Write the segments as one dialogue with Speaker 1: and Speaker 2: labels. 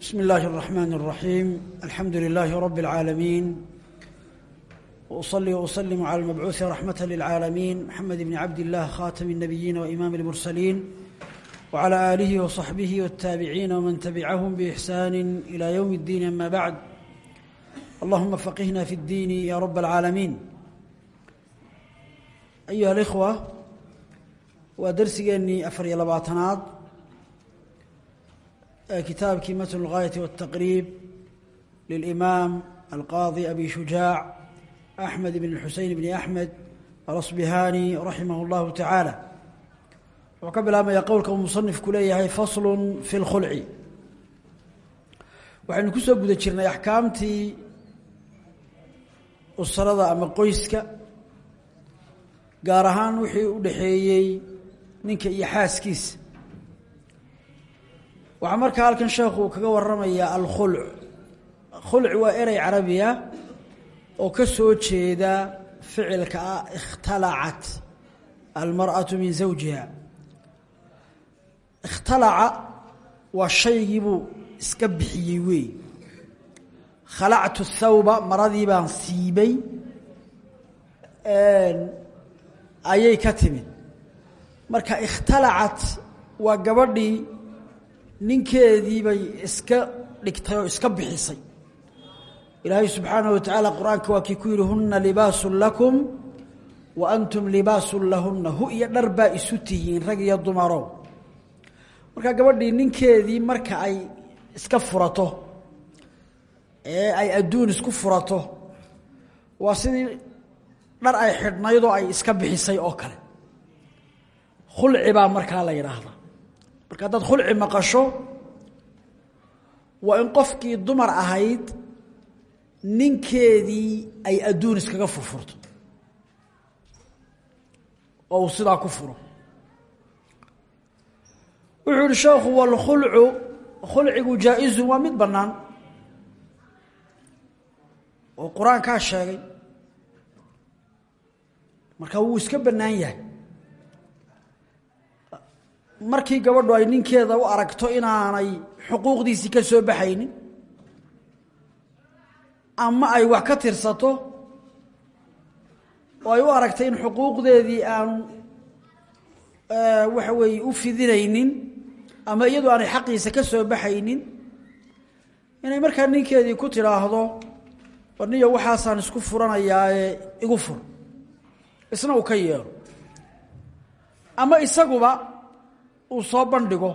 Speaker 1: بسم الله الرحمن الرحيم الحمد لله رب العالمين وأصلي وأسلم على المبعوث رحمة للعالمين محمد بن عبد الله خاتم النبيين وإمام المرسلين وعلى آله وصحبه والتابعين ومن تبعهم بإحسان إلى يوم الدين أما بعد اللهم فقهنا في الدين يا رب العالمين أيها الإخوة ودرسيني أفري لباطنات kitaabkii matn اlgaayati wالtaqriib lilimaam alqaadi abi shujaac axmed bn xuseyn bni axmed alasbihani raximah اllahu tacaala wuxuu ka bilaabmaya qowlka uu musanifku leeyahay faslu fi اlkhulci waxaynu ku soo guda jirnay axkaamtii usrada ama qoyska gaar ahaan wixii u dhaxeeyey ninka iyo xaaskiisa waxaa markaa halkan sheekhu kaga waramayaa alkhulc. Khulc waa erey carabiya oo ka soo jeeda ficilka ah ikhtalacat almar'atu min zawjiha. Ikhtalaca waa shaygiibuu iska bixiyey weey. Khalactu thawba maradii baan siibay ayay ka timid. Marka ikhtalacat waa gabadhii ninkeedii bay iska dhigtay oo iska bixisay. Ilaahay subxaanaه wa tacaala qur'aanka waa kii ku yihi huna libaasu lakum wa antum libaasu lahuna hu iyo dhar baa isu tihiin rag iyo dumaro. Marka gabadhii ninkeedii marka ay iska furato ee ay adduun isku furato waa sidii dhar ay xidhnaydoo ay iska bixisay oo kale. Khulci baa markaa la yidhaahdaa marka haddaad khulci maqasho waa in qofkii dumar ahayd ninkeedii ay adduun iskaga furfurto. Oo uu sidaa ku furo. Wuxuu yihi sheekhu walkhulcu khulcigu jaa-izun waa mid bannaan. Oo qur'aankaa sheegay. Marka wuu iska bannaan yahay markii gabadhu ay ninkeeda u aragto inaanay xuquuqdiisii ka soo baxaynin ama ay wax ka tirsato oo ay u aragtay in xuquuqdeedii aanu waxa weeye u fidinaynin ama iyadu aanay xaqiisa ka soo baxaynin inay markaa ninkeedii ku tidhaahdo warniyo waxaasaan isku furanayaae igu fur. Isna uu ka yeelo. Ama isaguba uu soo bandhigo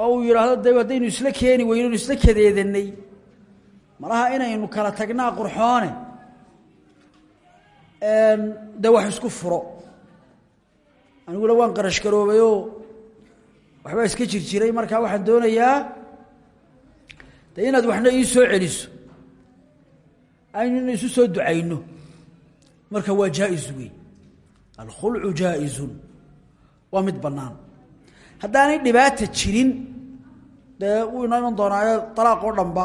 Speaker 1: oo uu yidhaahdo de haddaynu isla keeni weyno inu isla kadeedanay malaha inaynu kala tagnaa qurxoone? Dee wax isku furo. Aniguna waan qarash garoobayoo waxbaa iska jir jiray markaa waxaan doonayaa de inaad waxna ii soo celiso aynuna isu soo ducayno. Marka waa jaa-is wey alkhulcu jaa-izun waa mid bannaan. Haddaanay dhibaata jirin dee wuu inoo iman doonaayo alaaq oo dhanba.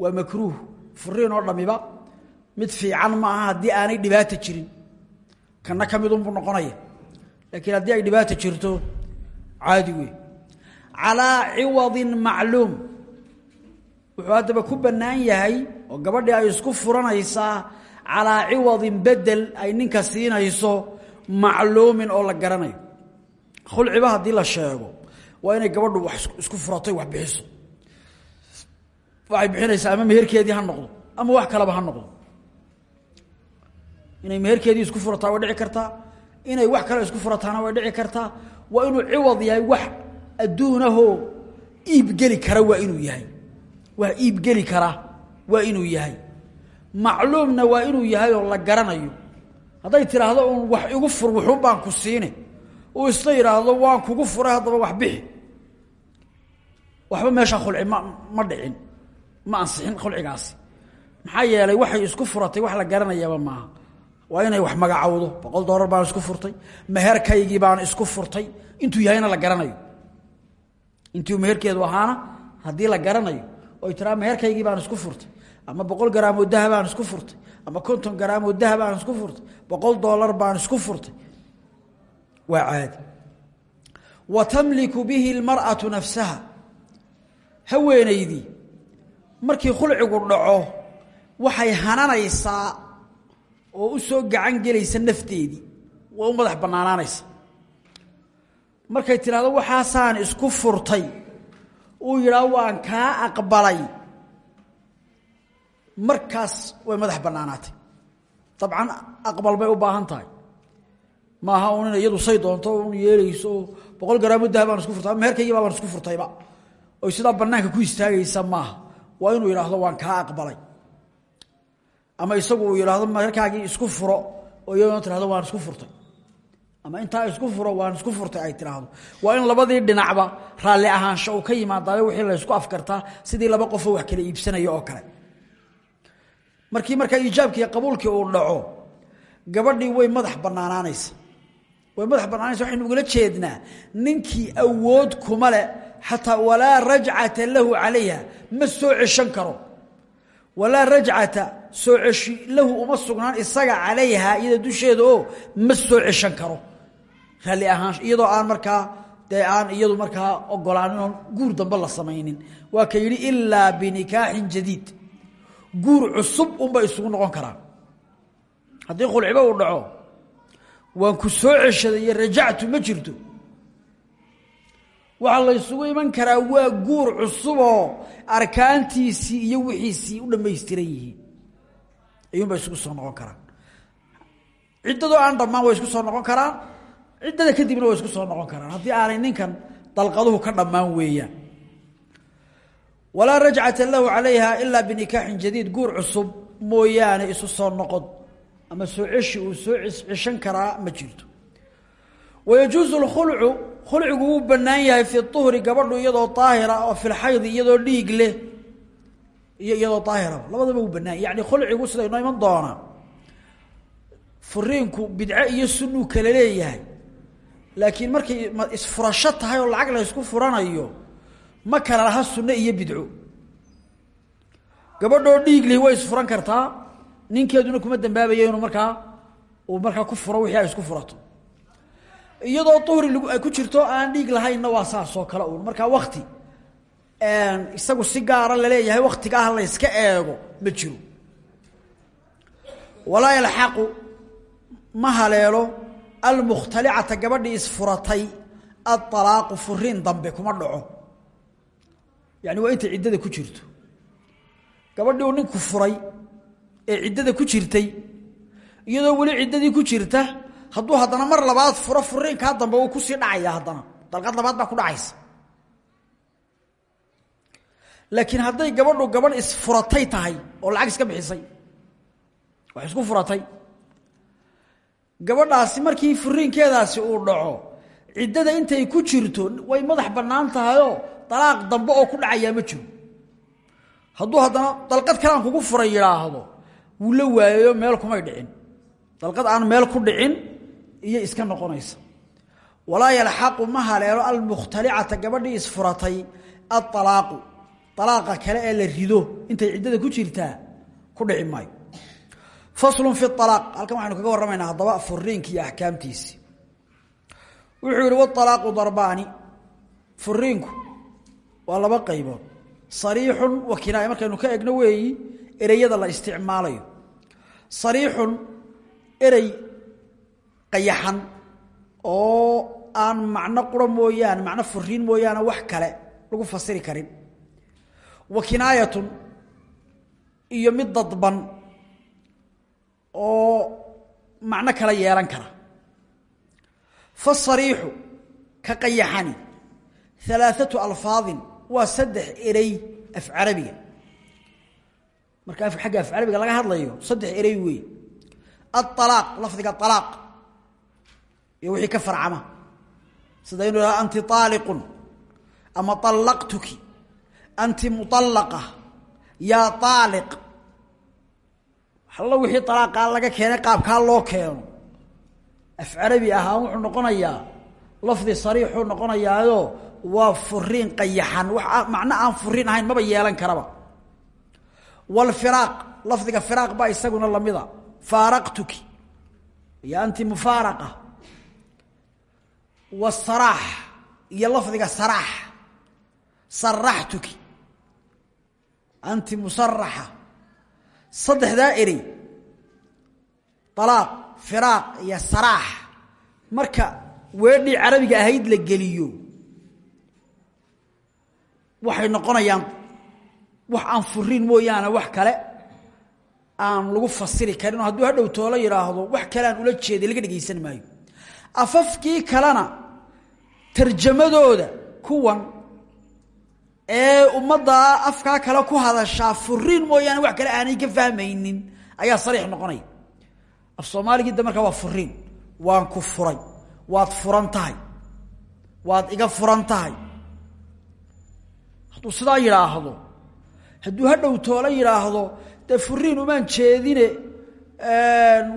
Speaker 1: Waa makruuh furiin oo dhamiba mid fiican ma aha haddii aanay dhibaata jirin. Kana ka midunbuu noqonaya laakiin haddii ay dhibaata jirto caadi wey calaa ciwadin macluum. Wuxuu haddaba ku bannaan yahay oo gabadhii ay isku furanaysaa calaa ciwadin bedel ay ninka siinayso macluumin oo la garanayo. Khulciba haddii la sheego waa inay gabadhu wax isku furatoy wax bixiso. Waxay bixinaysaa ama meherkeedii ha noqdo ama wax kaleba ha noqdo. Inay meherkeedii isku furataa way dhici kartaa inay wax kale isku furataana way dhici kartaa. Waa inuu ciwad yahay wax adduunahoo iibgeli kara waa inuu yahay. Wax iibgeli kara waa inuu yahay. Macluumna waa inuu yahay oo la garanayo hadday tidhaahdo uun wax igu fur wuxuun baan ku siine. Uu isla yidhaahdo waan kugu furay haddaba wax bixi. Waxba meeshaa khulci ma dhicin. Ma ansixin khulcigaasi maxaa yeelay waxay isku furatay wax la garanayaba maaha. Waa inay wax magacowdo. Boqol dollar baan isku furtay. Meherkaygii baan isku furtay. Intuu yahayna la garanayo. Intuu meherkeedu ahaana haddii la garanayo oy tiraa meherkaygii baan isku furtay. Ama boqol garaam oo daha baan isku furtay ama konton garaam oo daha baan isku furtay boqol dollar baan isku furtay waa caadi wa tamliku bihi اlmarأaةu nafsaha haweenaydii markii khulcigu dhaco waxay hananaysaa oo u soo gacan gelaysa nafteedii way u madax bannaanaanaysa markay tidhaahdo waxaasaan isku furtay uu yidhaah waan kaa aqbalay markaas way madax bannaanaatay. Dabcan aqbal bay u baahan tahay. Maaha un ina iyadu say doonto un yeelayso boqol garaamo dahab baan isku furtay meherkaygii baa baan isku furtayba. Oy sidaa bannaanka ku istaagaysa maaha. Waa inuu yidhaahdo waan kaa aqbalay. Ama isagu uu yidhaahdo meherkaagii isku furo oo iyaduna tirahdo waan isku furtay. Ama intaa isku furo waan isku furtay ay tiraahdo waa in labadii dhinacba raalli ahaansho uu ka yimaadaayo wixii la ysku afkartaa sidii laba qofoo wax kala iibsanaya oo kale markii markaa iijaabkii qabuulkii uu dhaco gabadhii way madax banaanaanaysa way madax banaanaysa waxaynu ugala jeednaa ninkii awood kuma leh xataa walaa rajcata lahu calayha ma soo ceshan karo. Walaa rajcata soo ceshi lahu uma sugnaan isaga calayha iyada dusheeda oo ma soo ceshan karo. Raalli ahaan iyadoo aan markaa dee aan iyadu markaa ogolaanin guur dambe la samaynin. Waa ka yidhi ilaa binikaaxin jadiid guur cusub unbay isugu noqon karaan. Haddii khulcibo uu dhaco waan ku soo ceshaday rajactu ma jirto. Waxaa la ysugu iman karaa waa guur cusuboo arkaantiisii iyo wixiisii u dhammaystiran yihiin. Ayuunbay isugu soo noqon karaan. Ciddadoo aan dhammaan way isku soo noqon karaan. Ciddada kadibna way isku soo noqon karaan. Haddii aanay ninkan dalqaduhu ka dhammaan weeyaan walaa rajcata lahu calayha ilaa binikaaxin jadiid guur cusub mooyaane isu soo noqon ama soo ceshi uu soo ceshan karaa ma jirto. Wayajuusu lkhulcu khulcigu wuu bannaan yahay fi uhri gabadhu iyadoo daahira oo fi lxaydi iyadoo dhiig leh. Iyo iyadoo daahiraba labadaba wuu bannaan. Yahy yani khulcigu sida inoo iman doonaa furiinku bidco iyo sunuu kala leeyahay. Laakiin markay isfurasho tahay oo lacag la ysku furanayo ma kala laha sunno iyo bidco. Gabadhoo dhiig lihi way isfuran kartaa ninkeeduna kuma dambaabayo inuu markaa uu markaa ku furo wixii ay isku furato. Iyadoo duhri lag ay ku jirto aan dhiig lahaynna waa saasoo kale uun. Markaa wakti isagu si gaara la leeyahay waktiga ah la yska eego ma jiro. Walaa yalxaqu ma haleelo almukhtalicata gabadhii isfuratay aalaaqu furiin dambe kuma dhaco yani waa intay ciddada ku jirto. Gabadhii uu ninku furay ee ciddada ku jirtay iyadoo weli ciddadii ku jirta hadduu haddana mar labaad furo furiinkaa dambe uu ku sii dhacaya haddana. Dalqad labaad baa ku dhacaysa. Laakiin hadday gabadhu gabadh isfuratay tahay oo lacag iska bixisay wax isku furatay gabadhaasi markii furiinkeedaasi uu dhaco ciddada intay ku jirto way madax bannaan tahayoo dalaaq dambe oo ku dhacayaa ma jiro hadduu haddana dalqad kalaan kugu furay yidhaahdo wuu la waayayo meel kumay dhicin dalqad aan meel ku dhicin iyo iska noqonaysa walaa yalxaqu ma haleelo almukhtalicata gabadhii isfuratay aalaaqu alaaqa kale ee la rido intay ciddada ku jirtaa ku dhici maayo faslun fi alaaq halkan waxaynu kaga warramaynaa haddaba furiinki iyo wuxuu yihi walaaqu darbaani furiinku waa laba qaybood. Sariixun wa kinaaya markaynu ka egno weeyi ereyada la isticmaalayo. Sariixun erey qayaxan oo aan macno qura mooyaane macno furiin mooyaane wax kale lagu fasiri karin. Wa kinaayatun iyo mid dadban oo macno kala yeelan kara. Fasariixu ka qayaxani alaaatu alfaadin waa saddex erey af carabiga. Marka xagga af carabiga laga hadlayo saddex erey wey aalaaq lafdiga alaaq iyo wixii ka farcama. Sida inu haha anti aaliqun ama allaqtuki anti muallaqa yaa aaliq allo wixii alaaqaa laga keenay qaabkaa loo keeno. Af carabi ahaan wuxuu noqonayaa lafdi sariixuu noqonayaayo waa furiin qayaxan. Macno aan furiin ahayn maba yeelan karaba. Wlfiraaq lafdiga firaaq baa isaguna lamida faaraqtuki. Iyo anti mufaaraqa. Wasaraax iyo lafdiga saraax. Saraxtuki anti musaraxa saddexdaa erey alaaq firaaq iyo saraax. Marka weedhii carabiga ahayd la geliyo waxay noqonayaan wax aan furiin mooyaane wax kale aan lagu fasiri karin oo hadduu hadhow toolo yidhaahdo wax kale aan ula jeeday laga dhegaysan maayo. Afafkii kalena tarjamadooda kuwan ee ummaddaa afkaa kale ku hadashaa furiin mooyaane wax kale aanay ka fahmaynin ayaa sariix noqonaya af soomaaligii da waa furiin waan ku furay waad furan waad iga furan hadduu sidaa yidhaahdo hadduu hadhow toolo yidhaahdo dee furiin umaan jeedine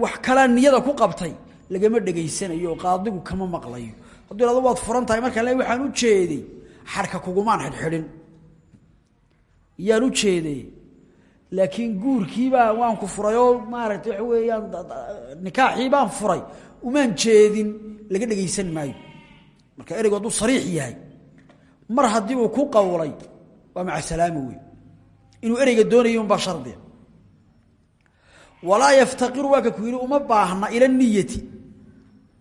Speaker 1: wax kalea niyada ku qabtay lagama dhegaysanayo qaadigu kama maqlayo. Hadduu yhahdo waad furan tahay markaan waxaan u jeeday xarka kugumaan xidhxidhin. Yaan u jeeday laakiin guurkiibaa waan ku furay oo maaragtay waxa weeyaan nikaaxii furay. Umaan jeedin laga dhegaysan maayo. Marka ereygu sariix yahay mar haddii uu ku qawlay waa maca salaama wey inuu ereyga doonayo unbaa shardiga walaa yaftaqiru waa ka ku uma baahna ila niyati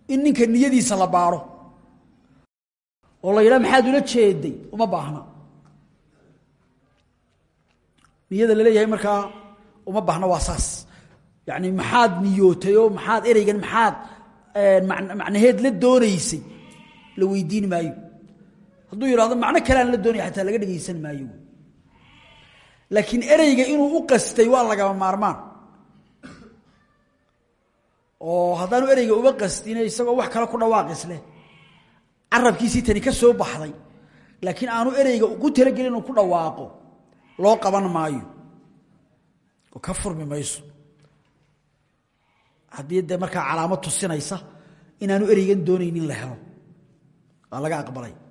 Speaker 1: in ninka niyadiisa la baaro. Oo la yidhaha maxaad ula jeeday? Uma baahna. Niyada la leeyahay markaa uma baahna waa saas. Yani maxaad niyootay oo maxaad ereygan maxaad macnaheed la doonaysay la weydiin maayo hadduu yidhahdo macno kalean la doonaya xataa laga dhegaysan maayo. Laakiin ereyga inuu u qastay waa lagama maarmaan. Oo haddaanu ereyga uba qastine isagoo wax kale ku dhawaaqis leh carabkiisii tani ka soo baxday. Laakiin aanu ereyga ku talagelin ku dhawaaqo loo qaban maayo. Oo ka furmi haddii dee calaamad tusinaysa inaanu ereygan doonaynin la helo. Waa laga aqbalay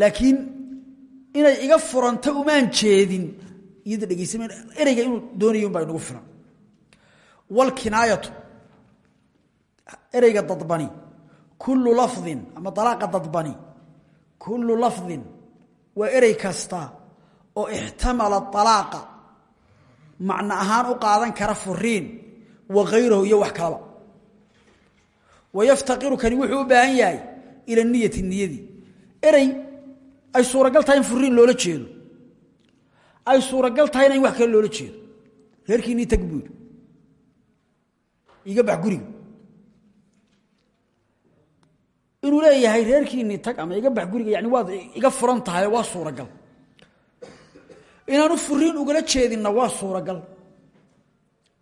Speaker 1: laakiin inay iga furanta umaan jeedin iyada dhegaysam ereyga inuu doonayo un baa inagu filan. Wاlkinaayatu ereyga dadbani kulu lafdin ama dalaaqa dadbani kulu lafdin waa erey kasta oo ixtamala alaaqa macno ahaan u qaadan kara furiin wa hayrahu iyo wax kalaba. Wayaftaqiru kani wuxuu baahan yahay ila niyati niyadii erey ay suuragal tahay in loola jeedo. Ay suuragal tahayna in wax kale loola jeedo. Reerkiinii tag iga bax guriga. Inuu leeyahay reerkiinii tag ama iga bax guriga yani waad iga furan tahay waa suuragal. Inaanu furiin ugala jeedinna waa suuragal.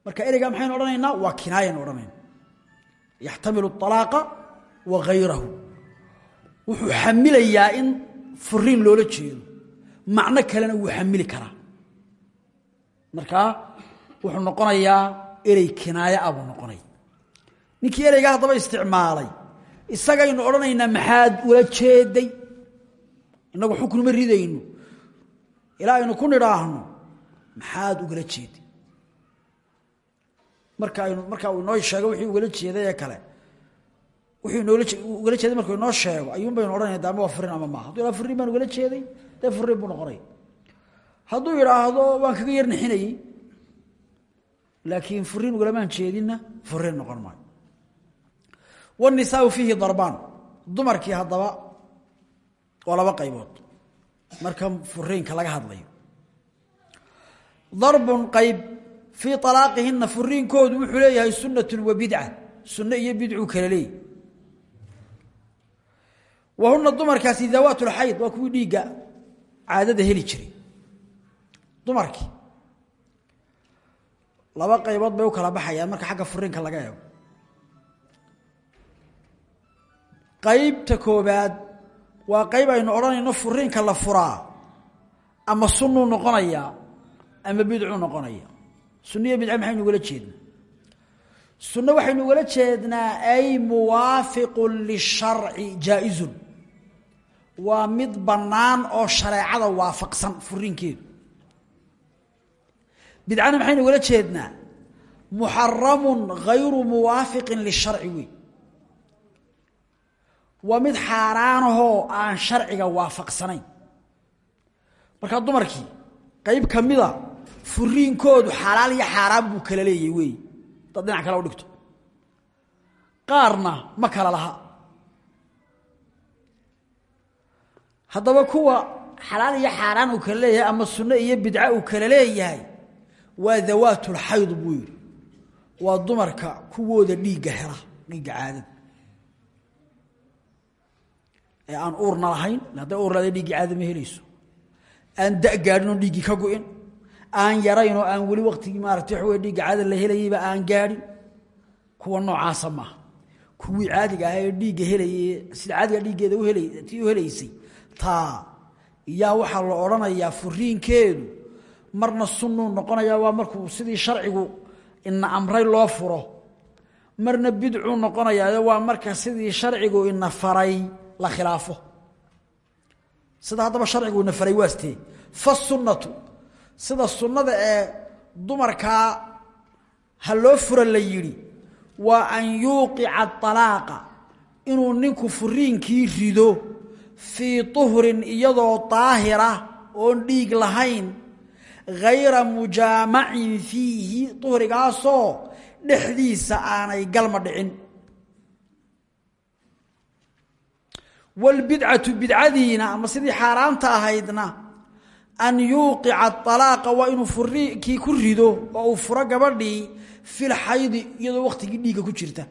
Speaker 1: Marka ereygaa maxaynu odhanaynaa? Waa kinaayanu odhanayna yaxtamilu alaaqa wa hayrahu wuxuu xamilayaa in furiin loola jeedo. Macno kalena wuu xamili karaa. Markaa wuxuu noqonayaa erey kinaayo ah buu noqonaya ninkii ereygaa haddaba isticmaalay. Isagaynu odhanaynaa maxaad ula jeeday? Innagu xuknuma ridayno. Ilaa aynu ku nidhaahno maxaad ugala jeeday? Marka aynu marka uu inoo sheego wixii ugala jeeday ee kale wuxuu ugala jeeday markuu inoo sheego. Ayuun baynu odhanaya de ama waa furin ama maaha? Hadduu yidhahdo furiin baan ugala jeeday dee furiin buu noqonaya hadduu yidhaahdo waan kaga yar nixinayey laakiin furiin ugalamaan jeedinna furiin noqon maayo. Wanisaau fiihi darbaan. Dumarkii haddaba waa laba qaybood. Marka furiinka laga hadlayo. Darbun qayb fii alaaqihina furiinkoodu wuxuu leeyahay sunatun wa bidca. Sunno iyo bidcuu kala leeyahy wa huna dumarkaasi dawaat lxayd waa kuwii dhiigga caadada heli jiray. Dumarkii laba qaybood bay u kala baxayaan marka xagga furiinka laga eego qaybta koobaad waa qayb aynu odhanayno furiinka la furaa ama sunuu noqonayaa ama bidcuu noqonaya. Sunniyo bidca maxaynu ugala jeednaa sunno waxaynu ugala jeednaa waa mid bannaan oo shareecada waafaqsan furiinkeedu bidcana maxaynu ugala jeednaa? Muxaramun hayru muwaafiqin lisharci wey waa mid xaaraanahoo aan sharciga waafaqsanayn. Markaa dumarkii qayb ka mida furiinkoodu xalaal iyo xaaraan buu kala leeyay weey dad dhinac kale u dhigto. Qaarna ma kala laha haddaba kuwa xalaal iyo xaaraan uu kala leeyahay ama sunno iyo bidca uu kala leeyahay waa dawaatulxayd buu yidhi. Waa dumarka kuwooda dhiigga hela dhiigga caadada ee aan uurna lahayn hadday uur leedahay dhiiggii caadada ma helayso. Aan da gaadhin oo dhiiggii ka go-in. Aan yarayn oo aan weli waktigii maarata waxa wey dhiigga caadada la helayeyba aan gaadhin. Kuwa noocaasa maaha. Kuwii caadiga ahaa ee dhiigga helayay sida caadiga dhiiggeeda uhelay tii u helaysay taa. Iyaa waxaa la odhanayaa furiinkeedu marna sunnuu noqonayaa waa markuu sidii sharcigu ina amray loo furo. Marna bidcuu noqonayaayo waa marka sidii sharcigu ina faray la khilaafo. Sida haddaba sharcigu ina faray waastee fasunnatu sida sunnada ee dumarkaa ha loo fura la yidhi waa an yuuqica alaaqa inuu ninku furiinkii rido fii tuhrin iyadoo daahira oon dhiig lahayn hayra mujaamacin fiihi uhrigaasoo dhexdiisa aanay galma dhicin. Wاlbidcatu bidcadiina ama sidii xaaraanta ahaydna an yuuqica alaaqa waa inuu furiinkii ku rido oo uu furo gabadhii fi lxaydi iyadoo waktigii dhiigga ku jirta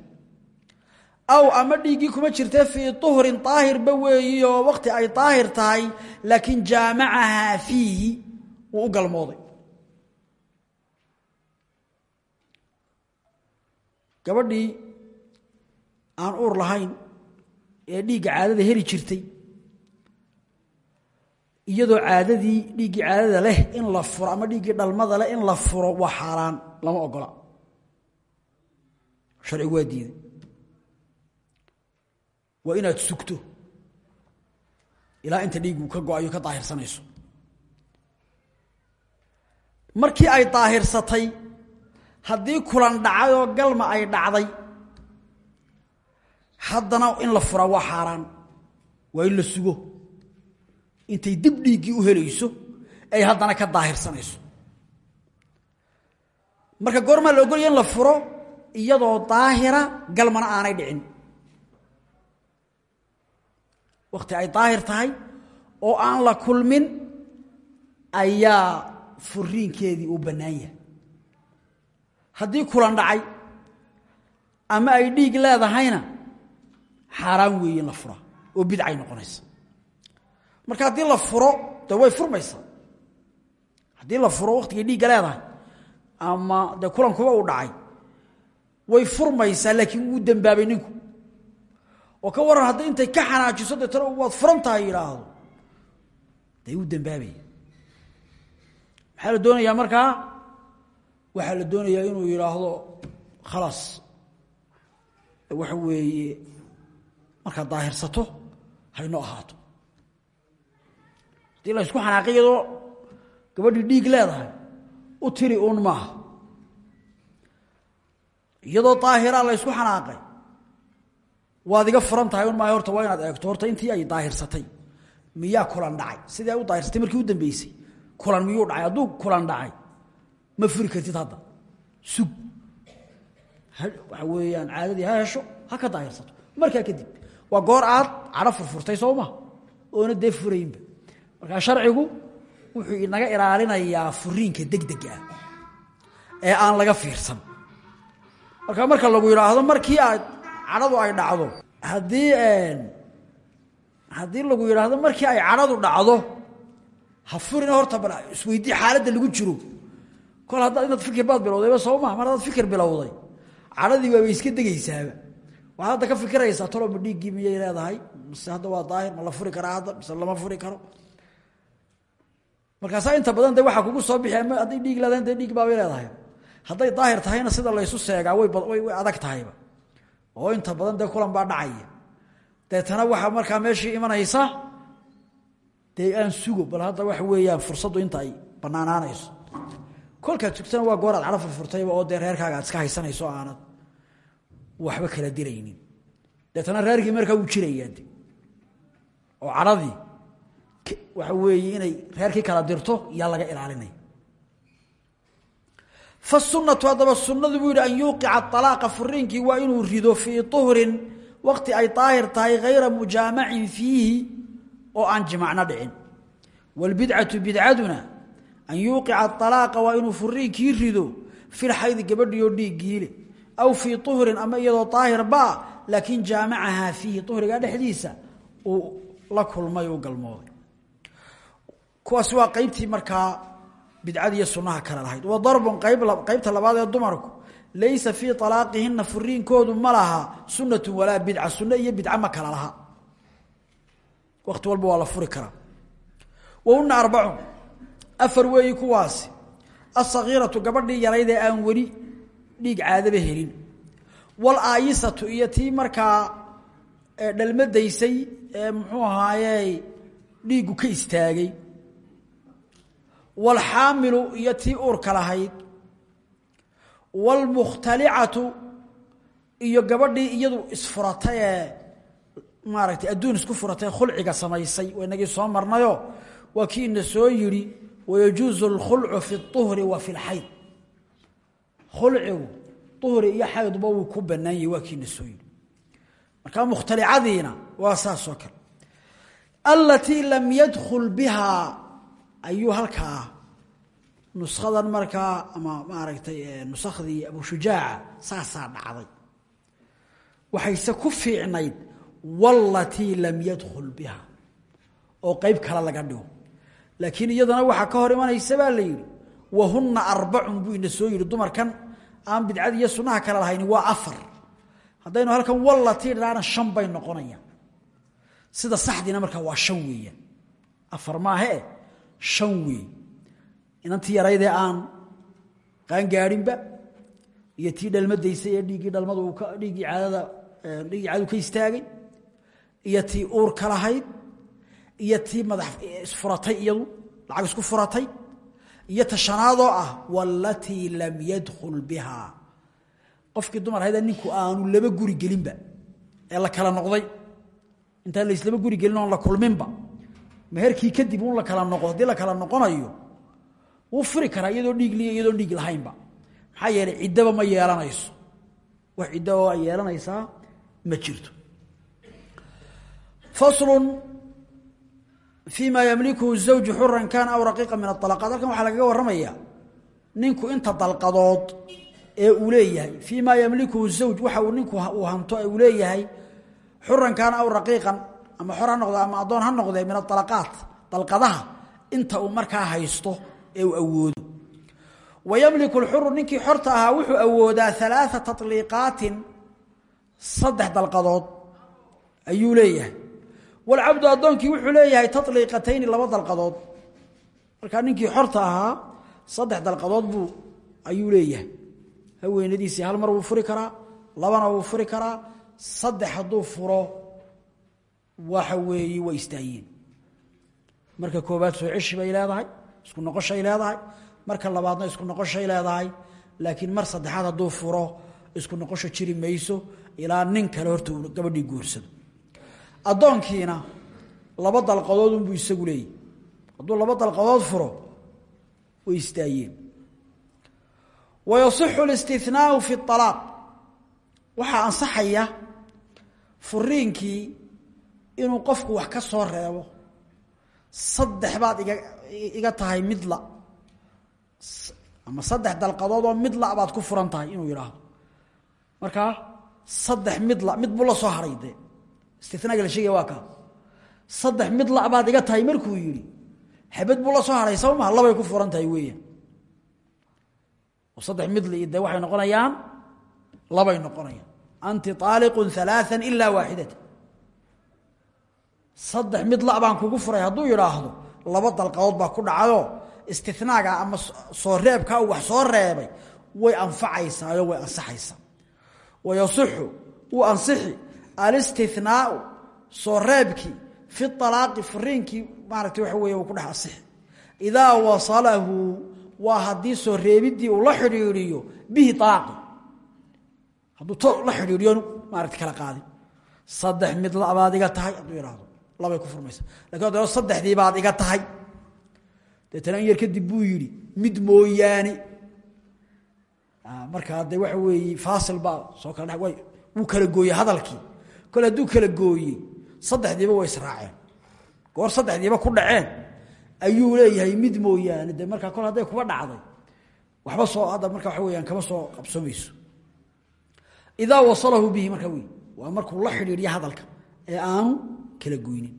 Speaker 1: aw ama dhiiggii kuma jirta fii uhrin daahirba weeyi oo wakti ay daahir tahay laakiin jaamacahaa fiihi wuu u galmooday. Gabadhii aan uur lahayn ee dhiigga caadada heli jirtay iyadoo caadadii dhiiggii caadada leh in la furo ama dhiiggii dhalmada leh in la furo waa xaaraan lama ogola. Sharcigu waa diiday waa inaad sugto. Ilaa inta dhiiggu ka go'ayo ka daahirsanayso. Markii ay daahirsatay haddii kulan dhacay oo galma ay dhacday haddana in la furaa waa xaaraan. Waa in la sugo. Intay dib dhiiggii u helayso ay haddana ka daahirsanayso. Marka goormaa la ogolaya in la furo iyadoo daahira galmana aanay dhicin wakhti ay daahir tahay oo aan la kulmin ayaa furiinkeedii uu bannaan haddii kulan dhacay ama ay dhiig leedahayna xaaraan weeye la furaa oo bidcay noqonaysa. Marka haddii la furo dee way furmaysaa. Haddii la furo waktigay dhiigga leedahay ama dee kulankuba uu dhacay way furmaysaa laakiin wuu dembaabay ninku oo ka waran hadday intay ka xanaajiso deetana waad furan tahay yidhaahdo. Dee wuu dembaabaya maxaa la doonayaa markaa la doonayaa inuu yidhaahdo khalaas waxa weeye markaad daahirsato haynoo ahaato. Haddii la ysku xanaaqay iyadoo gabadhii dhiig leedahay u tiri uun maaha. Iyadoo daahiraa la ysku xanaaqay waad iga furan tahay un maaha horta waa inaad eegto. Horta intii ay daahirsatay miyaa kulan dhacay? Sidii u daahirsatay markii u dambeysay kulan miyuu dhacay? Hadduu kulan dhacay ma furi kartid hadda. Sug. Waxa weeyaan caadadii ha ha ka daahirsato. Markaa kadib waa goor aad cadho furfurtay soo ma? Oona dee furaynba. Sharcigu wuxuu inaga ilaalinayaa furiinka degdega ah ee aan laga fiirsan. Markaa marka lagu yidhaahdo markii aad cadhadu ay dhacdo. Haddii haddii lagu yidhaahdo markii ay cadhadu dhacdo ha furina horta bal isweydii xaaladda lagu jiro. Kol haddaad inaad fikir baad bilowdayba soo maa mar fikir bilowday. Cadhadii waaba iska degaysaaba. Waxaad hadda ka fikiraysaa talo ma dhiiggii miyay mise hadda waa daahir ma la furi karaa hadda mise lama furi karo? Markaasaa inta badan de waxaa kugu soo bixi ama hadday dhiig leedahay dee dhiig baabay leedahay. Hadday daahir tahayna sida laysu seegaa way adag tahayba oo inta badan dee kulan baa dhacaya deetana waxaa markaa meeshii imanaysa dee aan sugo bal hadda waxa weeyaan fursaddu inta ay banaanaanayso kolkaad sugtana waa gooraad cadho furfurtayba oo dee reerkaaga iska haysanayso aanad waxba kala diraynin deetana reerkii markaa uu jirayaa de oo cadhadii waxa weeye inay reerkii kala dirto yaa laga ilaalinaya fasunatu haddaba sunnadu buu yidhi an yuuqica alaaqa furiinkii waa inuu rido fii uhrin waqti ay daahir tahay hayra mujaamacin fiihi oo aan jimacno dhicin. Wاlbidcatu bidcaduna an yuuqica alaaqa waa inuu furiinkii rido filxaydi gabadhiyo dhiiggiile aw fii uhrin ama iyadoo daahir baa laakiin jaamacahaa fiihi uhriga dhexdiisa uu la kulmay u galmooday. Kuwaas waa qeybtii markaa bidcadi iyo sunaha kale lahayd. Wa darbun qaybta labaad ee dumarku laysa fii alaaqihina furiinkoodu ma laha sunatu walaa bidca sunno iyo bidca ma kala laha. Wakti walba waa la furi karaa. Wahuna arbacun afar weeyi kuwaasi asagiiratu gabadhii yarayd ee aan weli dhiig caadaba helin. Walaayisatu iyo tii markaa dhalmadaysay ee muxuu ahaaye dhiiggu ka istaagay wاlxaamilu iyo tii uurka lahayd wاlmukhtalicatu iyo gabadhii iyadu isfuratay ee maaragtay adduun isku furatay khulciga samaysay waynagii soo marnayo waa kii ina soo yidhi wayajuuzu اlkhulcu fi الطuhri wa fi اlxayd khulcigu uhri iyo xaydba wuu ku banaan yahy waa kii ina soo yidhi markaa mukhtalicadiina waa saas oo kale alatii lam yadkul bihaa ayuu halkaa nuskadan markaa ama maaragtay nusakhdii abu shujaaca saasaa dhacday. Waxayse ku fiicnayd walatii lam yadkul biha oo qeyb kale laga dhigo. Laakiin iyadana waxaa ka hor imanaysa baa la yidhi wahuna arbacun buu ina soo yidhi dumarkan aan bidcadi iyo sunaha kale lahayn waa afar. Haddaynu halkan walatii dhahna shan bay noqonayaan. Sida saxdiina markaa waa shan weeyaan. Afar maahae shan weey inantii yaraydee aan qaangaarinba iyo tii dhalmadaysay ee dhiiggii dhalmadu dhiiggii caadada dhiiggii caadadu ka istaagay iyo tii uurka lahayd iyo tii madax isfuratay iyadu lacag isku furatay iyo tashanaadoo ah walatii lam yadkul biha qofkii dumar ahayd ninku aanu laba guri gelinba ee la kala noqday intaan laislaba guri gelin oon la kulminba meherkii kadib un la kala noqo haddii la kala noqonayo wuu furi karaa iyadoo dhiig liya iyadoon dhiig lahaynba. Maxaa yeelay ciddaba ma yeelanayso. Wax ciddo oo ay yeelanaysaa ma jirto. Faslun fii ma yamlikuhu zawju xuran aw raqiiqa min aطalaqaat halkan waxaa lagaga warramaya ninku inta dalqadood ee uu leeyahay fii ma yamlikuhu zawj waxa uu ninku uu hanto ee uu leeyahay xuran kaana aw raqiiqan ama xor ha noqdo ama addoon ha noqdee min aطalaqaat dalqadaha inta uu markaa haysto ee uu awoodo wa yamliku اlxuru ninkii xorta ahaa wuxuu awoodaa ثalaaثa taطliiqaatin saddex dalqadood ayuu leeyahay wاlcabdu addoonkii wuxuu leeyahay taطliiqatayni laba dalqadood markaa ninkii xorta ahaa saddex dalqadood buu ayuu leeyahay haweenadiisii hal mar wuu furi karaa labana wuu furi karaa saddex hadduu furo waxa weeye way istaayeen marka koobaad soo ceshi bay leedahay isku noqoshay leedahay. Marka labaadna isku noqoshay leedahay laakiin mar saddexaad hadduu furo isku noqosho jiri mayso ilaa nin kale horta uu gabadhii guursado. Addoonkiina laba dalqadood unbuu isagu leeyahy hadduu laba dalqadood furo way istaayeen wayasixu اlistinaau fi اalaaq waxaa ansaxaya furiinkii inuu qofku wax ka soo reebo saddex baad iga iga tahay midla ama saddex dalqadood oo midla baad ku furan tahay inuu yidhaahdo. Markaa saddex midla mid buu soo haray dee istinaga la sheegaya saddex midla baad iga tahay markuu yidhi xabad buu soo haray saba labay ku furan tahay weeyaan. Oo saddex midli dee waxay noqonayaan labay noqonayaan. Anti aaliqu ثalaaثa ila waaxidata saddex mid la baan kugu furay hadduu yidhaahdo laba dalqadood baa ku dhacayoo istinaaga ama soo reebka wax soo reebay way anfacaysaayo way ansaxaysaa. Wayasixu wuu ansixi alistinaau soo reebkii fi alaaqi furiinkii maarata waxa wey uu ku dhex ansixi. Wasalahu waa haddii soo reebidii uu la xidhiidhiyo bihi alaaqi hadduu la xidhiidhiyo maarata kala qaadin saddex mid labaad iga tahay hadduu ihahdo labay ku furmaysa. Lakin haddao saddexdii baad iga tahay deetana in yar kadib buu yidhi mid mooyaane. Markaa de waxa weeye faasil baa soo kala dhe wuu kala gooyey hadalkii. Kole hadduu kala gooyey saddexdiiba way israaceen. Goor saddexdiiba ku dhaceen ayuu leeyahay mid mooyaane. De markaa kol hadday kuba dhacday waxba soo hadda marka waxa weyaan kama soo qabsoomayso idaa wasalahu bihi markaa wey waa markuu la xidhiidhiyo hadalka ee aanu kala goynin.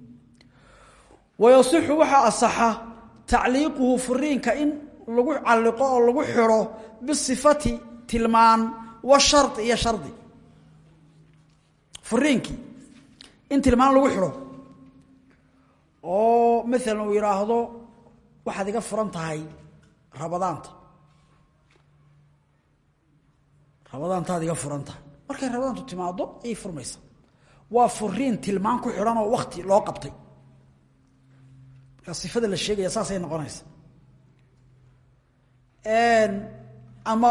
Speaker 1: Wayasixu waxaa asaxa tacliiquhu furiinka in lagu calliqo oo lagu xidho bisifati tilmaan washari iyo shardi. Furiinkii in tilmaan lagu xidho oo maalan uu yidhaahdo waxaad iga furan tahay rabadaanta. Rabadaantaad iga furan tahay. Markay rabadaantu timaado ayay furmaysa waa furiin tilmaan ku xidhan oo wakti loo qabtay markaa sifada la sheegaya saasay noqonaysa ama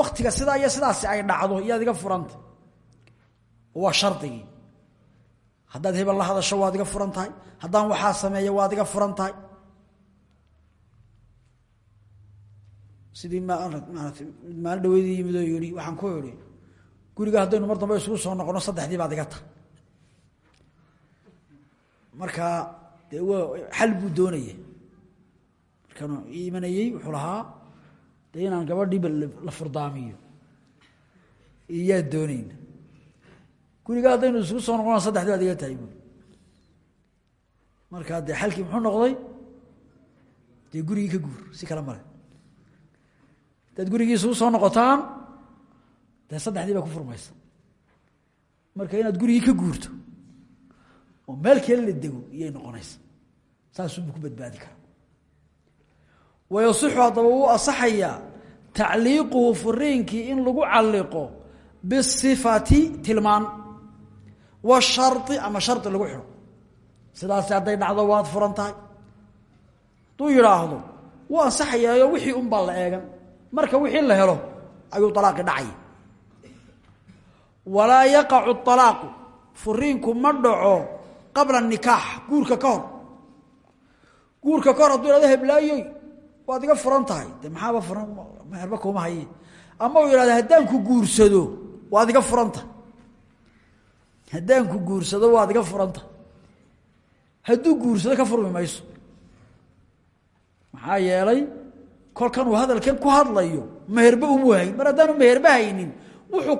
Speaker 1: waktiga sidaa iyo sidaasi ay dhacdo iyaad iga furanta waa shardigii haddaad hebel la hadasho waad iga furan tahay haddaan waxaa sameeya waad iga furan tahay sidii maalin dhaweydii yimid oo yihi waxaan ku idhi guriga haddaynu mar dambe isugu soo noqono saddexdii baad iga tahay marka dee waa xal buu doonaya markaanu imanayey wuxuu lahaa dee inaan gabadhiiba la furdaamiyo. Iyaa doonayna. Guriga haddaynu isugu soo noqono saddexdii baad iga tahay. Buui markaa dee xalkii muxuu noqday? Dee gurigii ka guur si kale male. Hadaad gurigii soo noqotaan dee saddexdii baa ku furmaysa. Marka inaad gurigii ka guurto oo meel kale la dego iyay noqonaysa. Saasuunbu ku badbaadi kara wayasixu haddaba wuu asaxayaa tacliiquhu furiinkii in lagu calliqo bisifati tilmaan washari ama shari lagu xidho. Sidaasi hadday dhacdo waad furan tahay. Hadduu yidhaahdo wuu ansaxayaayo wixii un baa la eegan. Marka wixii la helo ayuu alaaqi dhacaya walaa yaqacu alaaqu furiinku ma dhaco qabla nikaax guurka ka hor. Guurka ka hor hadduu ihahdo heblaayoy waad iga furan tahay. De maxaaba furan? Meherba kuma haye ama uu yidhahdo haddaan ku guursado waad iga furan tahay. Haddaan ku guursado waad iga furan tahay. Hadduu guursado ka furmi mayso. Maxaa yeelay kolkan uu hadalkan ku hadlayo meherba umu hayn. Mar haddaanu meherba haynin wuxuu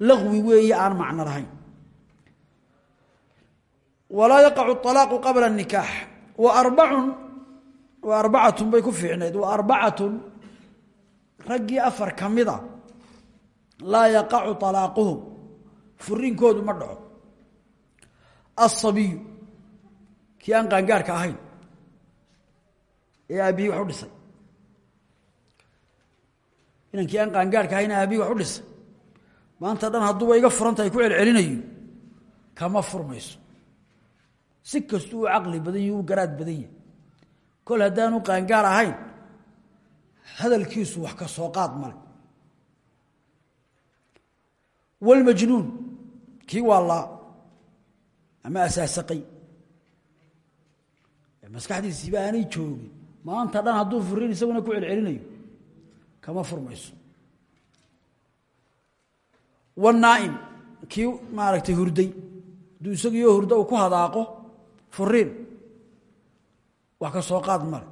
Speaker 1: laqwi weeye aan macno lahayn. Walaa yaqacu alaaqu qabla nikaax. Wa arbacun wa arbacatun bay ku fiicneed wa arbacatun raggii afar ka mida laa yaqacu alaaquhum furiinkoodu ma dhaco. Asabiyu kii aan qaangaarhka ahayn ee aabihii wax maanta dhan hadduuba iga furan tahay ku celcelinayo kama furmayso. Si kastu uu caqli badan yahi uu garaad badan yahay. Kol haddaanu qaangaar ahayn hadalkiisu wax ka soo qaad male walmajnuun kii waa laa ama asaasaqay. Maskaxdiisiiba aanay joogin. Maanta dhan hadduu furin isaguna ku celcelinayo. Kama furmayso wanaaim kii maaragtay hurday? Hadduu isagiyo hurdo uu ku hadaaqo? Furiin wax ka soo qaad male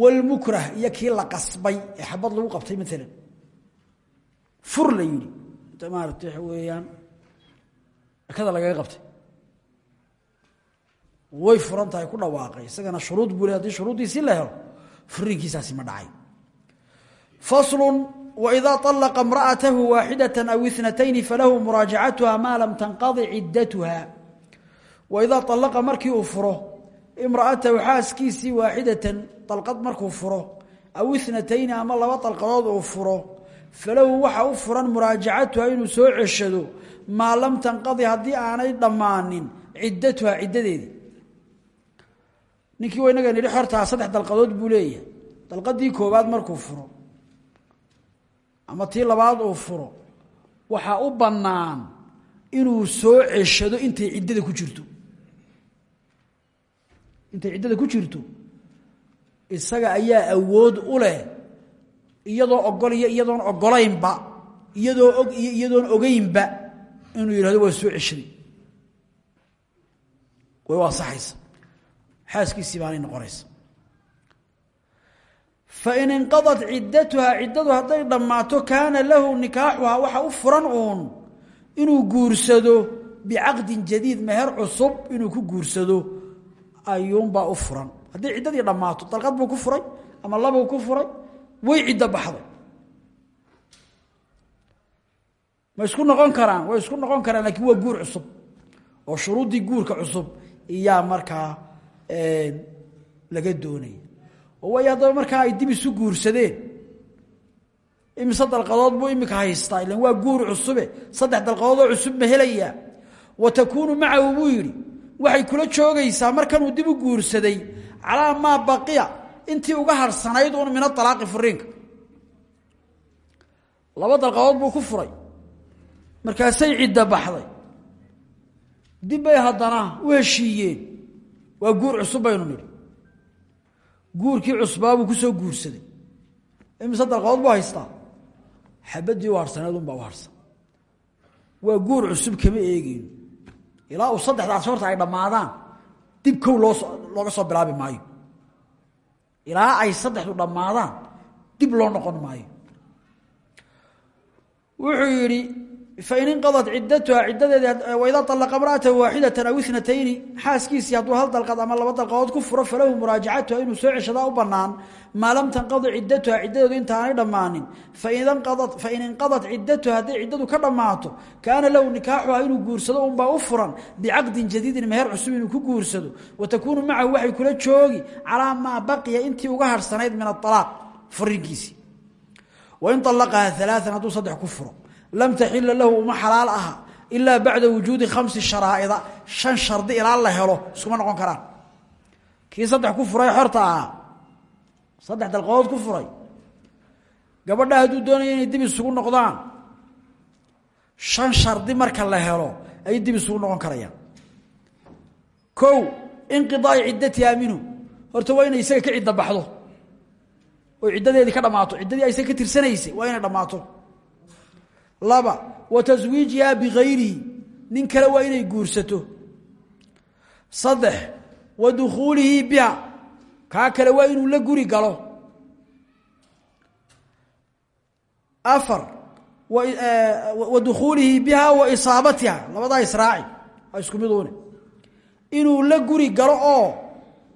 Speaker 1: walmukrah iyo kii la qasbay ee xabad lagu qabtay maalan fur la yidhi. Maaragtay waxa weeyaan akada lagaga qabtay. Way furan tahay ku dhawaaqay. Isagana shuruud buu le haddii shuruuddiisii la helo furiinkiisaasi ma dhacay. Faslun waidaa طalaqa imra'atahu waaxidata aw itnatayni falahu muraajacatuha maa lam tanqadi ciddatuha waidaa طalaqa markii uu furo imra'atahu xaaskiisii waaxidatan dalqad markuu furo aw itnatayni ama laba dalqadood uu furo falahu waxa u furan muraajacatuha inuu soo ceshado maa lam tanqadi haddii aanay dhammaanin ciddatuha ciddadeedii ninkii waynaga nidhi xortaa saddex dalqadood buu leeyahay dalqadii ama tii labaad uu furo waxaa u bannaan inuu soo ceshado intay ciddada ku jirto. Intay ciddada ku jirto isaga ayaa awood u leh iyadoo ogol iyo iyadoon ogolaynba iyadoo og iyo iyadoon ogeynba inuu yidhahdo waa soo ceshaday way u ansaxaysa xaaskiisii baanay noqonaysa fain inqadat ciddatuhaa ciddadu hadday dhammaato kaana lahu nikaaxuhaa waxa u furan uun inuu guursado bicaqdin jadiid meher cusub inuu ku guursado ayuunbaa u furan. Haddii ciddadii dhammaato dalqad buu ku furay ama labuu ku furay way ciddo baxday. Ma isku noqon karaan way isku noqon karaan lakiin waa guur cusub oo shuruuddii guurka cusub iyaa markaa laga doonaya oo way haddaba markaa ay dib isu guursadeen. Imise dalqadood buu imika haystaa? Ilan waa guur cusube. Saddex dalqadoodoo cusub ma helayaa. Wa takuunu macahu buu yidhi waxay kula joogaysaa markanuu dib u guursaday calaa maa baqiya intii uga harsanayd un min aalaaqi furiinka laba dalqadood buu ku furay. Markaasay cidda baxday. Dib bay haddana u waa guur cusub baynu nidhi guurkii cusbaabuu ku soo guursaday. Imise dalqadood buu haystaa. Xabadii u harsaneedunbaa u harsan. Waa guur cusub kama eegeyno ilaa uu saddexdaas horta ay dhammaadaan dib kow loo looga soo bilaabi maayo. Ilaa ay saddexdu dhammaadaan dib loo noqon maayo. Wuxuu yidhi fain inqadat ciddatuha ciddadeedi waidaa alaqa mra'atahu waaxidatan aw inatayni xaaskiisii hadduu hal dalqad ama laba dalqadood ku furo falahu muraajacatuha inuu soo ceshadaa u banaan maa lam tanqadi ciddatuha ciddadeedu intaanay dhammaanin fain inqadat ciddatuha hadday ciddadu ka dhammaato kaana lahu nikaaxuha inuu guursado unbaa u furan bicaqdin jadiidin meher cusub inuu ku guursado wa takuunu macahu waxay kula joogi calaa maa baqiya intii uga harsanayd min aalaaq furiinkiisii wain alaqaha alaaan hadduu saddex ku furo lam taxila lahu uma xalaal aha ilaa bacda wujuudi khamsi sharaa'ida. Shan shardi ilaa la helo iskuma noqon karaan. Kii saddex ku furay xorta ahaa saddex dalqadood ku furay gabadha hadduu doonaya inay dib isugu noqdaan. Shan shardi marka la helo ayay dib isugu noqon karayaan. Kow inqidaai ciddatiha minhu isaga ka cidda baxdo. Oo ciddadeedii ka dhammaato ciddadii aysan ka tirsanaysay waa inay laba wa taswiijiha bigayrihi nin kale waa inay guursato. Saddex wa dukhuulihi biha kaa kale waa inuu la guri galo. Afar wa dukhuulihi biha wa isaabatiha labadaa israaci isku miduune inuu la guri galo oo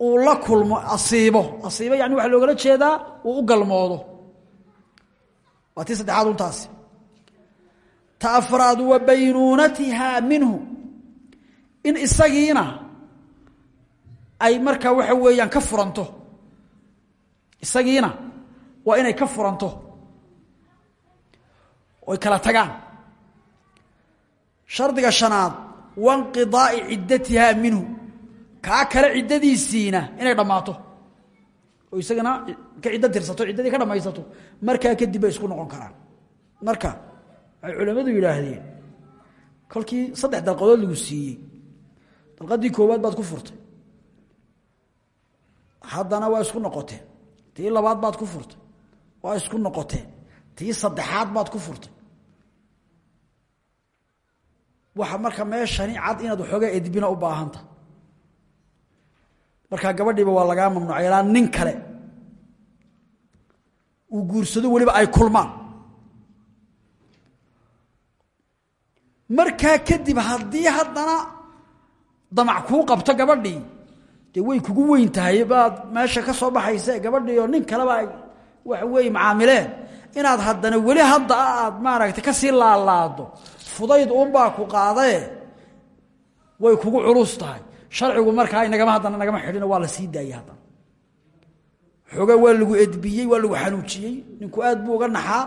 Speaker 1: uu la kulmo asiibo. Asiibo yani waxaa loogala jeedaa uu u galmoodo. Waa tii saddexaad untaasi ta afraad wa baynuunatihaa minhu in isagiina ay markaa waxa weeyaan ka furanto isagiina waa inay ka furanto oy kala tagaan shardiga shanaad wainqidaai ciddatihaa minhu kaa kale ciddadiisiina inay dhammaato oo isagana ka ciddo tirsato ciddadii ka dhamaysato markaa kadib isku noqon karaan marka waxay culamadu yidhaahdeen. Kolkii saddex dalqadood lagu siiyey. Dalqadii koowaad baad ku furtay. Haddana waa isku noqoteen tii labaad baad ku furtay. Waa isku noqoteen tii saddexaad baad ku furtay. Waxa marka meeshani cad inaad waxoogaa edbina u baahanta. Markaa gabadhiiba waa lagaa mamnuucay ilaa nin kale uu guursado weliba ay kulmaan markaa kadib haddii haddana damac kuu qabto gabadhii dee way kugu weyn tahay baad meesha ka soo baxaysa gabadhii oo nin kaleba ay waxa weeye macaamileen. Inaad haddana weli hadda aad maaragtay ka sii laalaado fudayd uunbaa ku qaadae way kugu culus tahay. Sharcigu markaa inagama haddana nagama xidhino waa la sii daayey haddana. Xoogaa waa lagu edbiyey waa lagu xanuujiyey. Ninku aad buu uga naxaa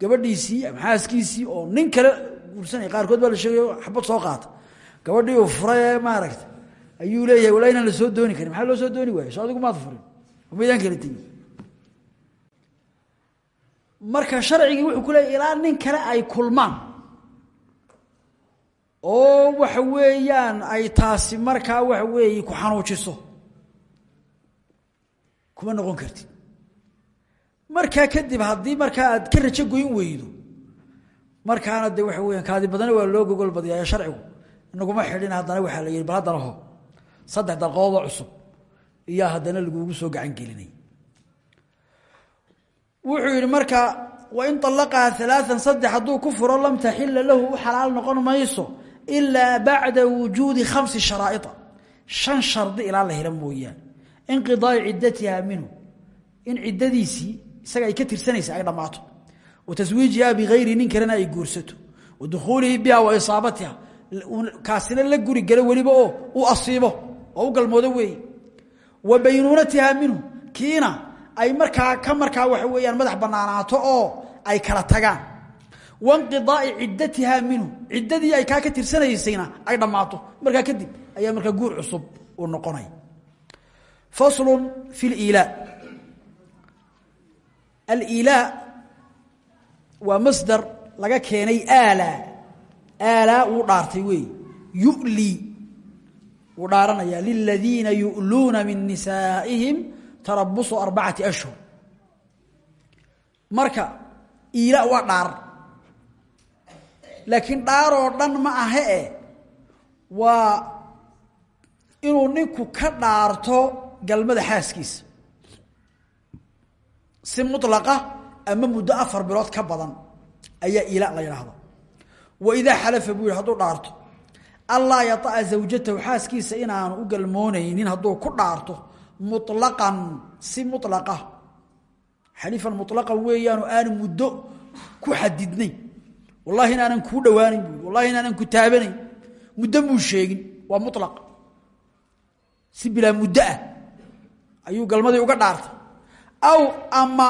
Speaker 1: gabadhiisii xaaskiisii oo nin kale guursanaya qaarkood baa la sheegayo xabad soo qaata. Uu furay maaragta ayuu leeyahay walaa inaan la soo dooni karin. Maxaa loo soo dooni waayo? So adigu furin. Maydaan kala tegin marka sharcigii wuxuu ku leeyay ilaa nin kale ay kulmaan. Oo waxa weeyaan ay taasi markaa waxa weeye ku xanuujiso. Kuma noqon kartid. Markaa kadib haddii markaa aad ka rajo goyn weydo markaana de waxa weya kaadi badana waa loo gogol badiyaayo sharcigu. Inaguma xidhin haddana waxaa la yihi bal haddana saddex dalqoodoo cusub. Iyaa haddana lagugu soo gacan gelinay. Wuxuu yihi marka wain alaqaha alaaan saddex hadduu ku furo lam taxila lahu u xalaal noqon mayso ilaa bada wujuudi khamsi sharaaia shan shardi ilaa la hela mooyaan inqidaai ciddatiha minhu. In ciddadiisii isaga ay ka tirsanaysa ay dhammaato wa taswiijiha bigayri nin kalena ay guursato wa dukhuulihi biha wa isaabatiha kaasina la guri galo weliba oo uu asiibo oo u galmoodo weeye wa baynuunatiha minhu kiina ay markaa ka markaa waxa weeyaan madax banaanaato oo ay kala tagaan. Wainqidaai ciddatiha minhu ciddadii ay kaa ka tirsanaysayna ay dhammaato. Markaa kadib ayaa markaa guur cusub uu noqonaya waa masdar laga keenay aalaa aalaa wuu dhaartay weey. Yulii wuu dhaaranaya liladiina yu'luuna min nisaa'ihim tarabusu arbacati ashhur. Marka iila waa dhaar. Laakiin dhaaroo dhan ma ahe e. Waa inuu ninku ka dhaarto galmada xaaskiisa. Si mulaqa ama muddo afar bilood ka badan ayaa iila la yidhaahda wa idaa xalafa buu yihi hadduu dhaarto allaa yaطa'a zawjatahu xaaskiisa inaanu u galmoonaynin hadduu ku dhaarto mulaqan si mulaqa xaliifan mulaqan weeyaanu aanu muddo ku xadidnayn wallahi inaanan kuu dhawaanayn wallahi inaanan ku taabanayn. Muddo muu sheegin waa mulaq si bilaa muddo ah ayuu galmadii uga dhaartay. Aw ama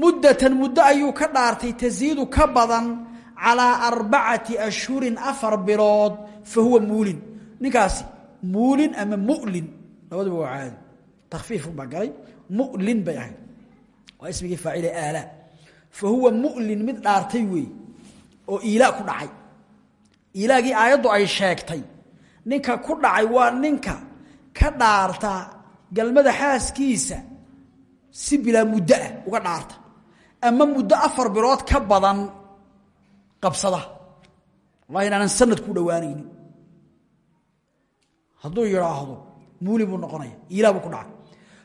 Speaker 1: muddatan muddo ayuu ka dhaartay tasiidu ka badan calaa arbacati ashhurin afar bilood fa huwa muulin. Ninkaasi muulin ama mulin? Labaduba waa caadi. Takfiifun baa galay. Mulin bay ahayd. Waa ismigii faacile aalaa. Fa huwa mulin mid dhaartay weey oo iilaa ku dhacay. Iilaagii aayaddu ay sheegtay. Ninka ku dhacay waa ninka ka dhaarta galmada xaaskiisa si bilaa muddo ah uga dhaarta ama muddo afar bilood ka badan qabsada. Wallahi inaanan sanad ku dhowaanaynin hadduu yidhaahdo muuli buu noqonaya iilaa buu ku dhacay.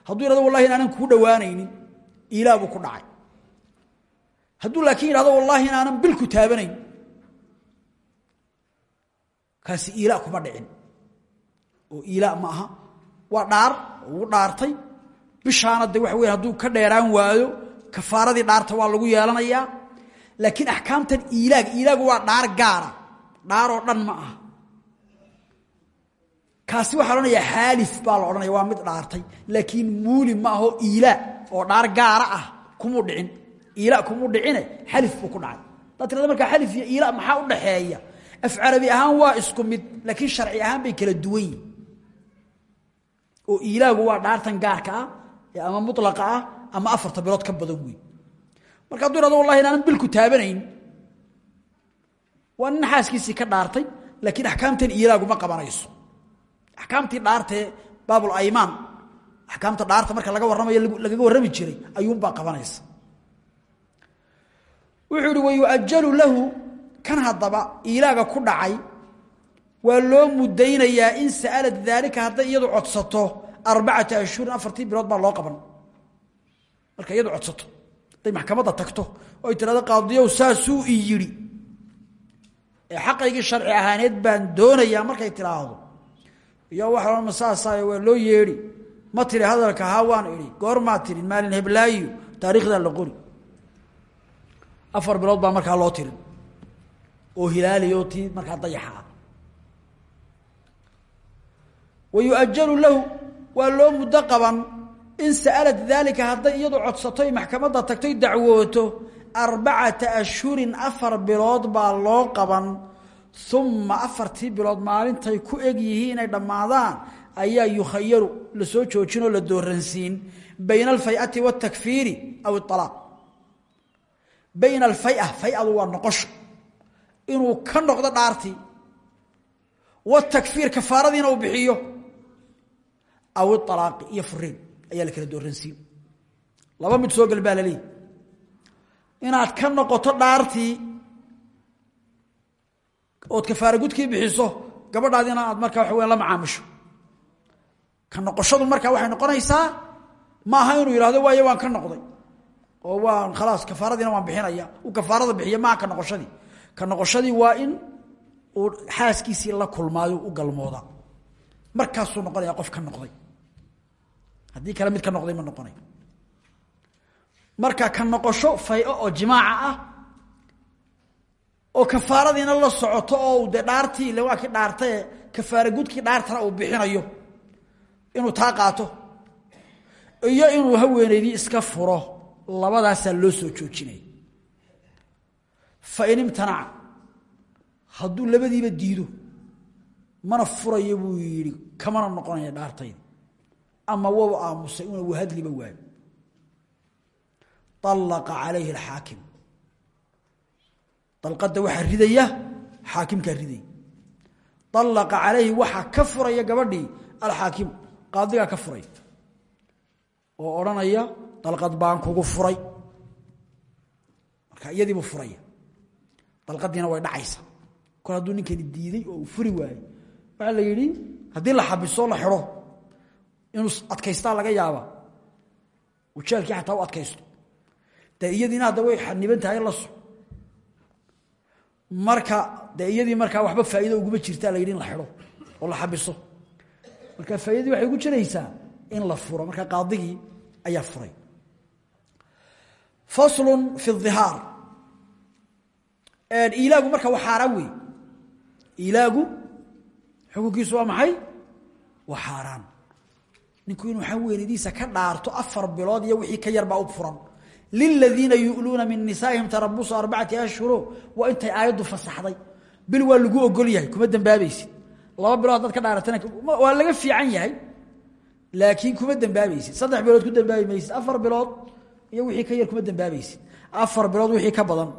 Speaker 1: Hadduu yidhahdo wallahi inaanan kuu dhowaanaynin iilaa ku dhacay. Hadduu laakiin yidhahdo wallahi inaanan bil ku taabanayn kaasi iilaa kuma dhicin. Oo iilaa ma aha. Waa dhaar uu dhaartay. Bishaana de waxa hadduu ka dheeraan waayo kafaaradii dhaarta waa lagu yeelanayaa laakiin axkaamtan iilaaga iilaagu waa dhaar gaara. Dhaaroo dhan ma aha. Kaasi waxaa odhanayaa xaalif baa la odhanaya waa mid dhaartay. Laakiin muuli ma aho iilaa oo dhaar gaara ah kumuu dhicin. Iila kumuu dhicine xalif buu ku dhacay. Haddaad tirada markaa xalif iyo iila maxaa u dhaxeeya? Af carabi ahaan waa isku mid laakiin sharci ahaan bay kala duwan yihiin oo iilaagu waa dhaartan gaarka ah ama mulaqa ah ama afarta bilood ka badan wey marka hadduu ihahdo wallahi inaanan bilku taabanayn. Waa nin xaaskiisii ka dhaartay laakiin axkaamtan iilaagu ma qabanayso. Axkaamtii dhaartee baabul aymaan axkaamta dhaarta marka laga warramayo lagaga warrami jiray ayuunbaa qabanaysa. Wuxuu ihi wayuajalu lahu kan haddaba iilaaga ku dhacay. Waa loo mudaynayaa in sa'alat daalika hadday iyadu codsato arbacata ashhurin afartii bilood baa loo qaban marka iyadu codsato hadday maxkamadda tagto oo ay tirahdo qaadiyow saasuu i yidhi. Ee xaqaygii sharci ahaaneed baan doonayaa markay tidhaahdo. Iyo waxa ma saasaayo waa loo yeedhi. Ma tiri hadalka haa waan idhi. Goormaa tiri maalin heblaayo taariikhdaa la qori. Afar bilood baa markaa loo tirin. Oo hilaaliyo tii markaa dayaxa ah. Wa yuajalu lahu waa loo muddo qaban in sa'alat daalika hadday iyadu codsatoy maxkamadda tagtoy dacwooto arbacata ashhurin afar bilood baa loo qaban. Uma afartii bilood maalintay ku eg yihiin ay dhammaadaan ayaa yukhayaru la soo joojinoo la dooransiin bayna alfayati waاtakfiiri aw اalaaq bayna alfaya fayadu waa noqosho inuu ka noqdo dhaartii. Watakfiir kafaaradiina uu bixiyo. Aw ialaaqi iyo furiin ayaa la kala dooransiin laba mid soo laleeyahy inaad ka noqoto dhaartii ood kafaara gudkii bixiso gabadhaadina aad markaa waxa weya la macaamisho. Ka noqoshadu markaa waxay noqonaysaa ma aha inuu yidhahdo waaye waan ka noqday. Oo waan khalaas kafaaradiina waan bixinaya. Uu kafaarada bixiya maaha ka noqoshadii. Ka noqoshadii waa in uu xaaskiisii la kulmaayo u galmooda. Markaasuu noqonaya qof ka noqday haddii kale mid ka noqday ma noqonayo marka ka noqosho fay-o oo jimaaca ah oo kafaaradiina la socoto oo de dhaartii ile waa kii dhaartae kafaara gudkii dhaartana uu bixinayo inuu taa qaato iyo inuu haweenaydii iska furo labadaasaa loo soo joojinaya fain imtanaca hadduu labadiiba diido mana furayo buu yidhi kamana noqonaya dhaartayda ama waba aamusay una wahadliba waayo alaqa calayhi alxaakim. Dalqadda waxaa ridaya xaakimkaa ridaya alaqa calayhi waxaa ka furaya gabadhii alxaakimu qaadigaa ka furay. Oo odhanaya dalqad baan kugu furay. Marka iyadiibuu furaya. Dalqadiina way dhacaysa. Kol hadduu ninkani diiday oo uu furi waayey waxaa la yidhi haddii la xabiso la xidho inuu adkaystaa laga yaaba. Ujaalkii ataa u adkaysto. De iyadiina hadda way xaniban tahay laso marka de iyadii waxba faa'iido uguma jirtaa la yidhi la xidho oo la xabiso. Marka faaidadii waxay ugu jiraysaa in la furo. Marka qaadigii ayaa furay. Faslun fi ihaar ilaagu marka waa xaaraan ilaagu xukunkiisu waa maxay? Waa xaaraan ninku inuu xaweenadiisa ka dhaarto afar bilood iyo wixii ka yarbaa u furan. Liladiina yu'luuna min nisaa'ihim tarabusu arbacati ashhuro waa intay aayaddu fasaxday. Bil waa lagu ogol yahay kuma dembaabaysid laba bilood haddaad ka dhaaratana waa laga fiican yahay. Laakiin kuma dembaabaysid saddex bilood ku dembaabi afar bilood iyo wixii ka yar kuma dembaabaysid afar bilood wixii ka badan.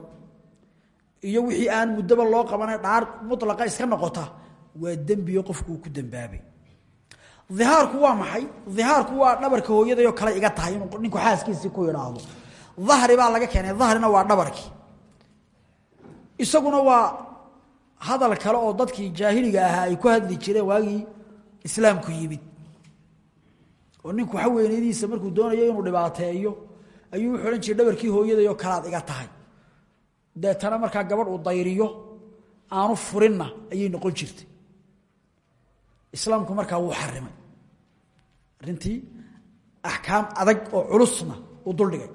Speaker 1: Iyo wixii aan muddaba loo qabanay dhaar mulaqa iska noqota. Waa dembiyo qofkuu ku dembaabay ihaarku waa maxay? Ihaarku waa dhabarka hooyadayoo kale iga tahay inuu ninku xaaskiisii ku idhaahdo dahri baa laga keenay. Dahrina waa dhabarkii isaguna waa hadal kale oo dadkii jaahiliga ahaa ay ku hadli jireen waagii islaamku yimid. Oo ninku haweenaydiisa markuu doonayo inuu dhibaateeyo ayuu wuxuu odhan jiray dhabarkii hooyadayoo kalead iga tahay. Deetana markaa gabadh uu dayriyo aanu furinna ayay noqon jirtay islaamku markaa wuu xarimay. Arrintii axkaam adag oo culusna uu duldhigay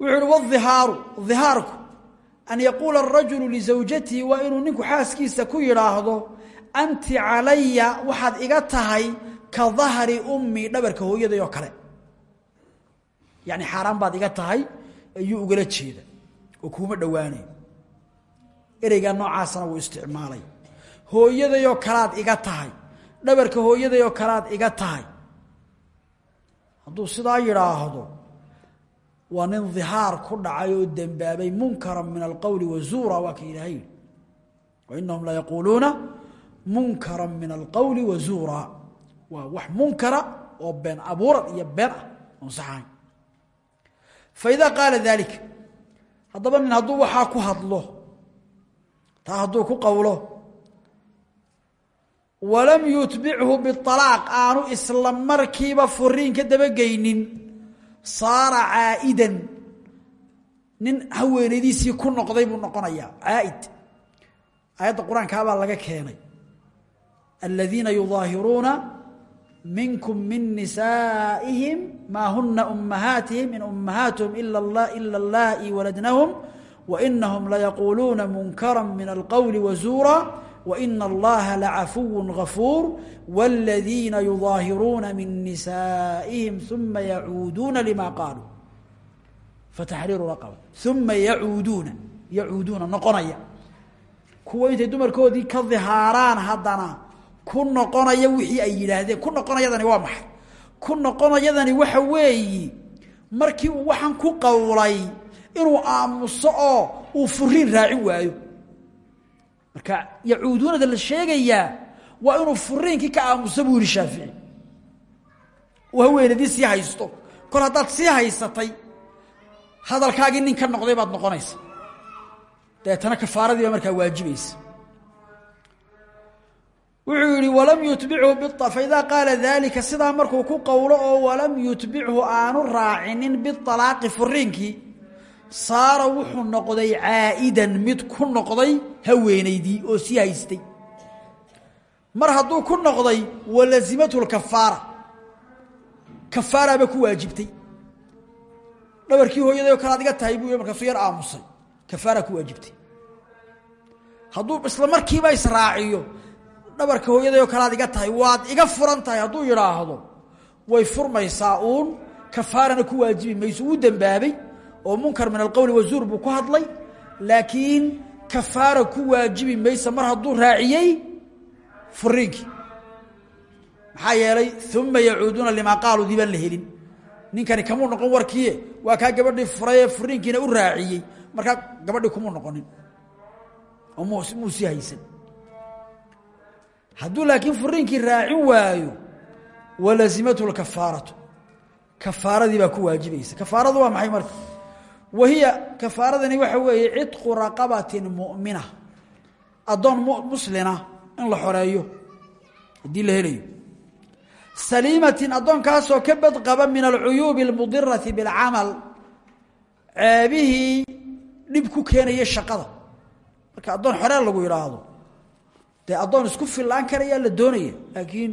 Speaker 1: wuxuu uhi waihaaru ihaarku an yaquula arajulu lizawjatihi waa inuu ninku xaaskiisa ku yidhaahdo anti calaya waxaad iga tahay ka dahri ummi dhabarka hooyaday oo kale yani xaaraan baad iga tahay ayuu ugala jeeda oo kuuma dhowaanayo ereygaa noocaasana wuu isticmaalay hooyadayoo kalaad iga tahay. Dhabarka hooyadayoo kalaad iga tahay. Hadduu sidaa yidhaahdo waa nin dihaar ku dhacay oo dembaabay munkara min alqowli wazuura waa ka ilaahay yihi wainahum la yaquuluuna munkara min alqowli wazuura waa wax munkara oo been abuurad iyo been ah oon saxahayn faidaa qaala daalika haddaba nin hadduu waxaa ku hadlo taa hadduu ku qowlo walam yutbichu bialaaq aanu isla markiiba furiin ka dabageynin saara caa'idan. Nin haweenaydiisii ku noqday buu noqonayaa caaid. Aayadda qur'aankaabaa laga keenay. Aladiina yudaahiruuna minkum min nisaa'ihim maa huna ummahaatihim in ummahaatuhum ila اllaai waladnahum wainahum layaquuluuna munkara min alqowli wazuura waina allaha lacafuw gafuur wاladiina yudaahiruuna min nisaa'ihim uma yacuuduuna lima qaaluu fataxriiru raqaba. Uma yacuuduuna yacuuduuna noqonaya. Kuwa intay dumarkoodii ka dihaaraan haddana ku noqonaya wixii ay yidhaahdeen ku noqonayadani waa maxay? Ku noqonayadani waxa weeyi markii uu waxaan ku qowlay inuu aamuso oo uu furiin waayo marka ka yacuuduunada la sheegayaa waa inuu furiinkii ka aamusa buu yihi shaafici. Haweenadii sii haysto. Kol haddaad sii haysatay hadalkaagii nin ka noqday baad noqonaysa. Deetana kafaaradii baa markaa waajibaysa. Wuxuu yihi walam yutbichu bi faidaa qaala daalika markuu ku qowlo oo walam yutbichu aanu raacinin bialaaqi furiinkii saara wuxuu noqday caa'idan mid ku noqday haweenaydii oo sii haystay. Mar hadduu ku noqday walazimathu lkafaara kafaaraaba ku waajibtay. Dhabarkii hooyaday oo kale ad iga tahay buu markaasu yar aamusay. Kafaaraa ku waajibtay. Hadduu isla markiiba israaciyo dhabarka hooyaday oo kale ad iga tahay waad iga furan tahay hadduu yidhaahdo way furmaysaa uun kafaarana ku waajibi mayso wuu dembaabay oo munkar min alqowli wazuur buu ku hadlay laakiin kafaara ku waajibi maysa mar hadduu raaciyey furiinkii maxaa yeelay uma yacuuduuna limaa qaaluu dii baan la helin. Ninkani kamuu noqon warkiie waa kaa gabadhii furay ee u raaciyey. Markaa gabadhii kumuu noqonin. Oo muu haysan. Hadduu laakiin furiinkii raacin waayo walazimathu lkafaaratu kafaaradii baa ku waajibaysa. Kafaaradu waa maxay marka wahiya kafaaradani waxa weeye cidqu raqabatin mu'mina addoon muslina in la xoreeyo haddii la helayo. Saliimatin addoonkaasoo ka badqaba min alcuyuubi almudirati bilcamal ceebihii dhib ku keenaya shaqada. Marka addoon xoree lagu yidhaahdo dee addoon isku fillaan karayaa la doonaya. Laakiin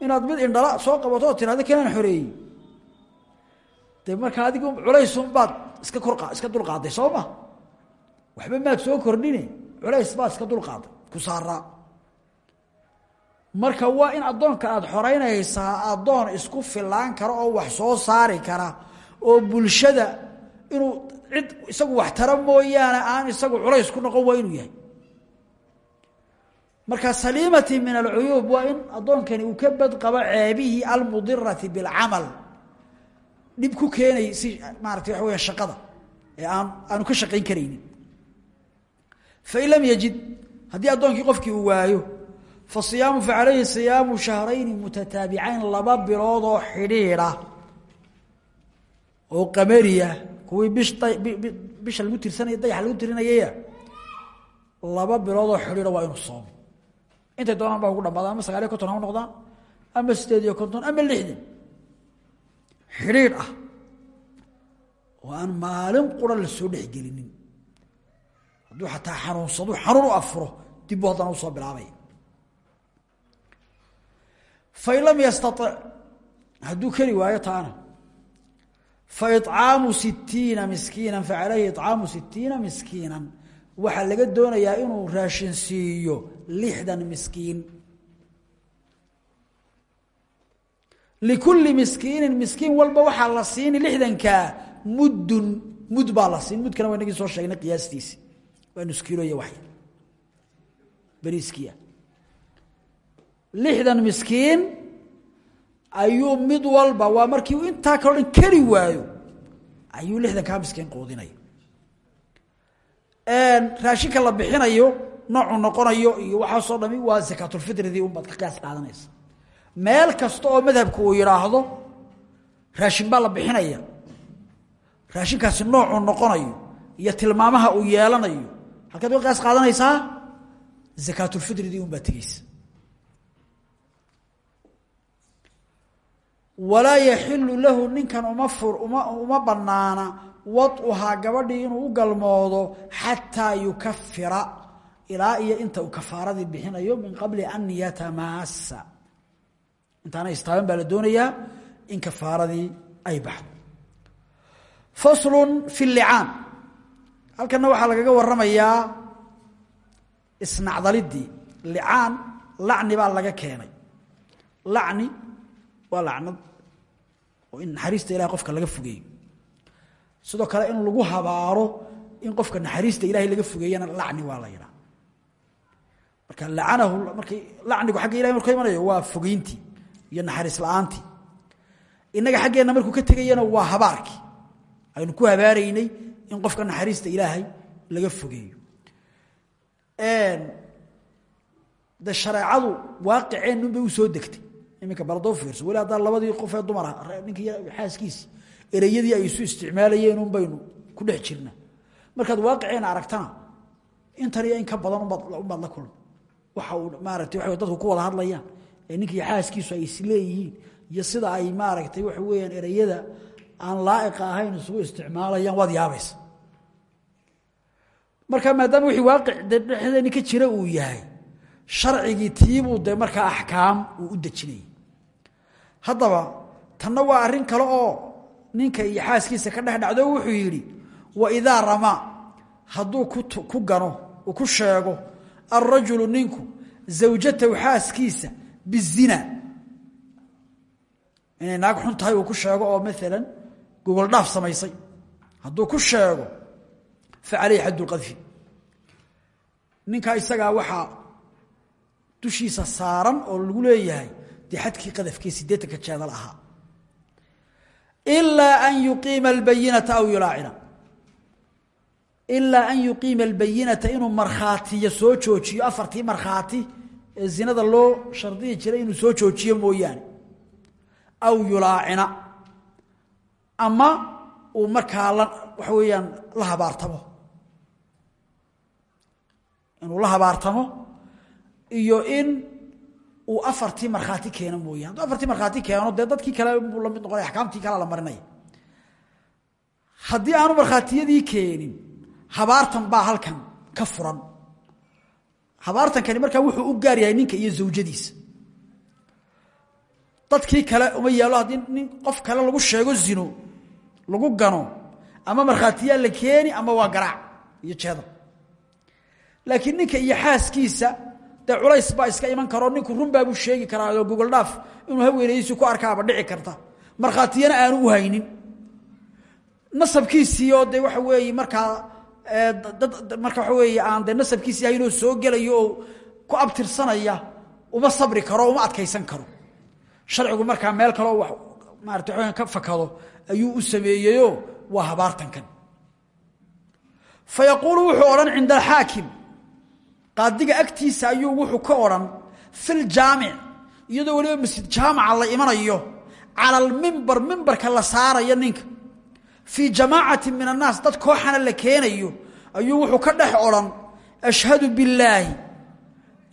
Speaker 1: inaad mid indhala soo qabato oo tirahdo kanaan xoreeyey de markaa adigu culaysunbaad iska kor iska dulqaaday soo ma waxba maad soo kordhine? Culays baad iska dulqaaday ku saaraa marka waa in addoonka aada xoreynaysaa addoon isku filaan kara oo wax soo saari kara oo bulshada inuu cid isagu wax tara mooyaane aan isagu culays ku noqon waa inuu yahay. Marka saliimati min alcuyuub waa in addoonkani uu ka badqabo ceebihii almudirati bilcamal dhib ku keenay si maarata waxa weya shaqada ee aan aanu ka shaqayn karaynin. Fain lam yajid haddii addoonkii qofkii uu waayo fa siyaamu fa calayhi siyaamu shahrayni mutataabicayn laba bilood oo oo qamariya kuwii bish bisha lagu tirsanaya dayaxa lagu tirinayaya laba bilood oo waa inuu soomo. Intay doonaan baa ugu dhamaadaan ama sagaaliyo konton ha noqdaan ama sideed iyo konton ama lixdan xidhiidh ah. Oo aan maalin qura la soo dhexgelinin hadduu xataa xanuunsadu xanuun u afuro dib buu haddana u soo bilaabaya fain lam yastatic hadduu keri waayo taana. Fa icaamu sitiina miskiina fa calayhi icaamu sitiina miskiinan. Waxaa laga doonayaa inuu raashin siiyo lixdan miskiin likulli miskiinin miskiin walba waxaa la siini lixdankaa muddun mud baa la siin. Mudkana waa inagii soo sheegnay qiyaastiisi waa nuskiilo iyo waxy beriiskiia lixdan miskiin ayuu mid walba waa markii uu intaa kaloo dhan keri waayo ayuu lixdankaa miskiin quudinaya raashinka la bixinayo noocu noqonayo iyo waxaasoo dhami waa sakaatulfitridii unbaad ka qiyaas qaadanaysa meel kasta oo madhabku uu yidhaahdo raashin baa la bixinaya. Raashinkaasi noocuu noqonayo iyo tilmaamaha uu yeelanayo. Halkaad ka qiyaas qaadanaysaa? Sakaatulfitridii unbaad tegeysa. Walaa yaxilu lahu ninkan uma uma uma banaana waduhaa gabadhii inuu u galmoodo xataa yukafira ilaa iyo inta uu kafaaradii bixinayo min qabli an yatamaasa intaana istaaban baa la doonayaa in kafaaradii ay baxdo. Faslu fi licaan halkana waxaa lagaga waramayaa isnacdalidii. Licaan lacni baa laga keenay. Lacni waa lacnad oo in naxariista ilahay qofka laga fogeeyo sidoo kale in lagu habaaro in qofka naxariista ilahay laga fogeeyana lacni waa la yidhaha. Marka lacanahu markay lacnigu xagga ilahay markuu imanayo waa fogeyntii iyo naxariis la'aantii. Innaga xaggeenna markuu ka tegayana waa habaarkii. Aynu ku habaaraynay in qofka naxariista ilaahay laga fogeeyo. De shareecadu waaqiceen unbay u soo degtay. Iminka baladoo fiirso weli haddaan labadii qofee dumara ninkii xaaskiisi ereyadii ay isu isticmaalayeen un ku dhex jirna. Markaad waaqiceen aragtana intan iyo in ka badan unbaad la kulma waxa uu maaragtay waa dadku ku wada hadlayaan ee ninkii xaaskiisu ay isleeyihiin iyo sida ay maaragtay waxa weeyaan ereyada aan laaiqa ahayn isugu isticmaalayaan waad yaabaysa. Marka maadaama wixii waaqic dhexdeeni ka jira uu yahay sharcigii tiibuu de markaa axkaam uu u dejinayay. Haddaba tanna waa arrin kale oo ninka iyo xaaskiisa ka dhex dhacdo wuxuu yidhi wa idaa ramaa hadduu ku gano ku sheego alrajulu ninku zawjatahu xaaskiisa bizina. Inay naag xun tahay uu ku sheego oo maalan gogol dhaaf samaysay. Hadduu ku sheego fa caleyhi xadd lqadfi ninkaa isagaa waxaa dushiisa saaran oo lagu leeyahay dee xadkii qadafkii siddeetanka jeedal ahaa. Ilaa an yuqiima albayinata aw yulaacina ilaa an yuqiima albayinata inuu markhaatiyo soo joojiyo afartii markhaati ee zinada loo shardiyi jiray inuu soo joojiyo mooyaane. Aw yulaacina. Ama uu markaa la waxa weeyaan la habaartamo. Inuu la habaartamo iyo in uu afartii markhaati keeno mooyane hadduu afartii markhaati keeno dee dadkii kale buu la mid noqonaya axkaamtii kalea la marinaya haddii aanu markhaatiyadii keenin habaartan baa halkan ka furan habaartankani markaa wuxuu u gaar yahay ninka iyo zawjadiisa dadkii kale uma yaalo haddii nin qof kale lagu sheego zino lagu gano ama markhaatiyaa la keeni ama waa garaac iyo jeedal laakiin ninka iyo xaaskiisa dee culays baa iska iman karoo ninku runbaabuu sheegi karaa gogol dhaaf inuu haweenaydiisi ku arkaaba dhici karta. Markhaatiyana aanu u haynin. Nasabkiisii oo de waxa weeye markaa dad marka waxa weeye aan de nasabkiisii haynoo soo gelayo oo ku abtirsanaya uma sabri karo uma adkaysan karo. Sharcigu markaa meel kaleo wax maarata waxaweyan ka fakado ayuu u sameeyeyo waa habaartankan. Fa yaquulu wuxuu odhan cinda alxaakim qaadiga agtiisa ayuu wuxuu ka odhan fi ljaamic iyadoo weliba masjid jaamaca la imanayo cala almimbar mimbarka la saarayo ninka fii jamaacati min annaas dad kooxana la keenayo ayuu wuxuu ka dhex odhan ashhadu billaahi.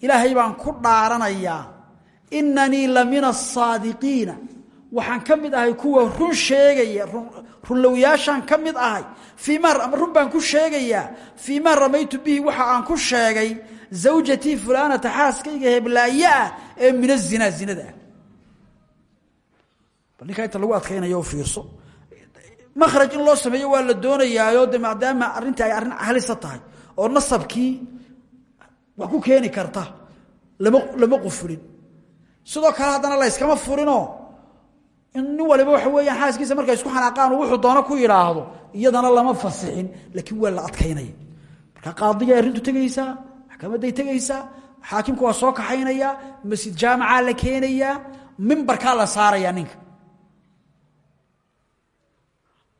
Speaker 1: Ilaahay baan ku dhaaranayaa inanii la min asaadiqiina waxaan ka mid ahay kuwa run sheegaya runlowyaashaan ka mid ahay run baan ku sheegayaa fii maa ramaytu bihi waxa aan ku sheegay zawjatii fulaanata xaaskayga heblaaye ah ee min azinaa zinada ah. Bal ninkaa inta fiirso makhraj in loo sameeyo waa la doonayaayo maadaama arrintii ay arrin halisa tahay oo nasabkii wax ku keeni karta lama lama qufulin sidoo kale haddana la yskama furinoo in waliba waxa weeyaan xaaskiisa markay isku xanaaqaan wuxuu doono ku yidhaahdo iyadana lama fasixin laakiin waa la adkaynaya. Marka qaadigay arrintu tegaysaa maxkamaday tegaysaa xaakimku waa soo kaxaynayaa masjid jaamacaa la keenayaa mimbarkaa la saarayaa ninka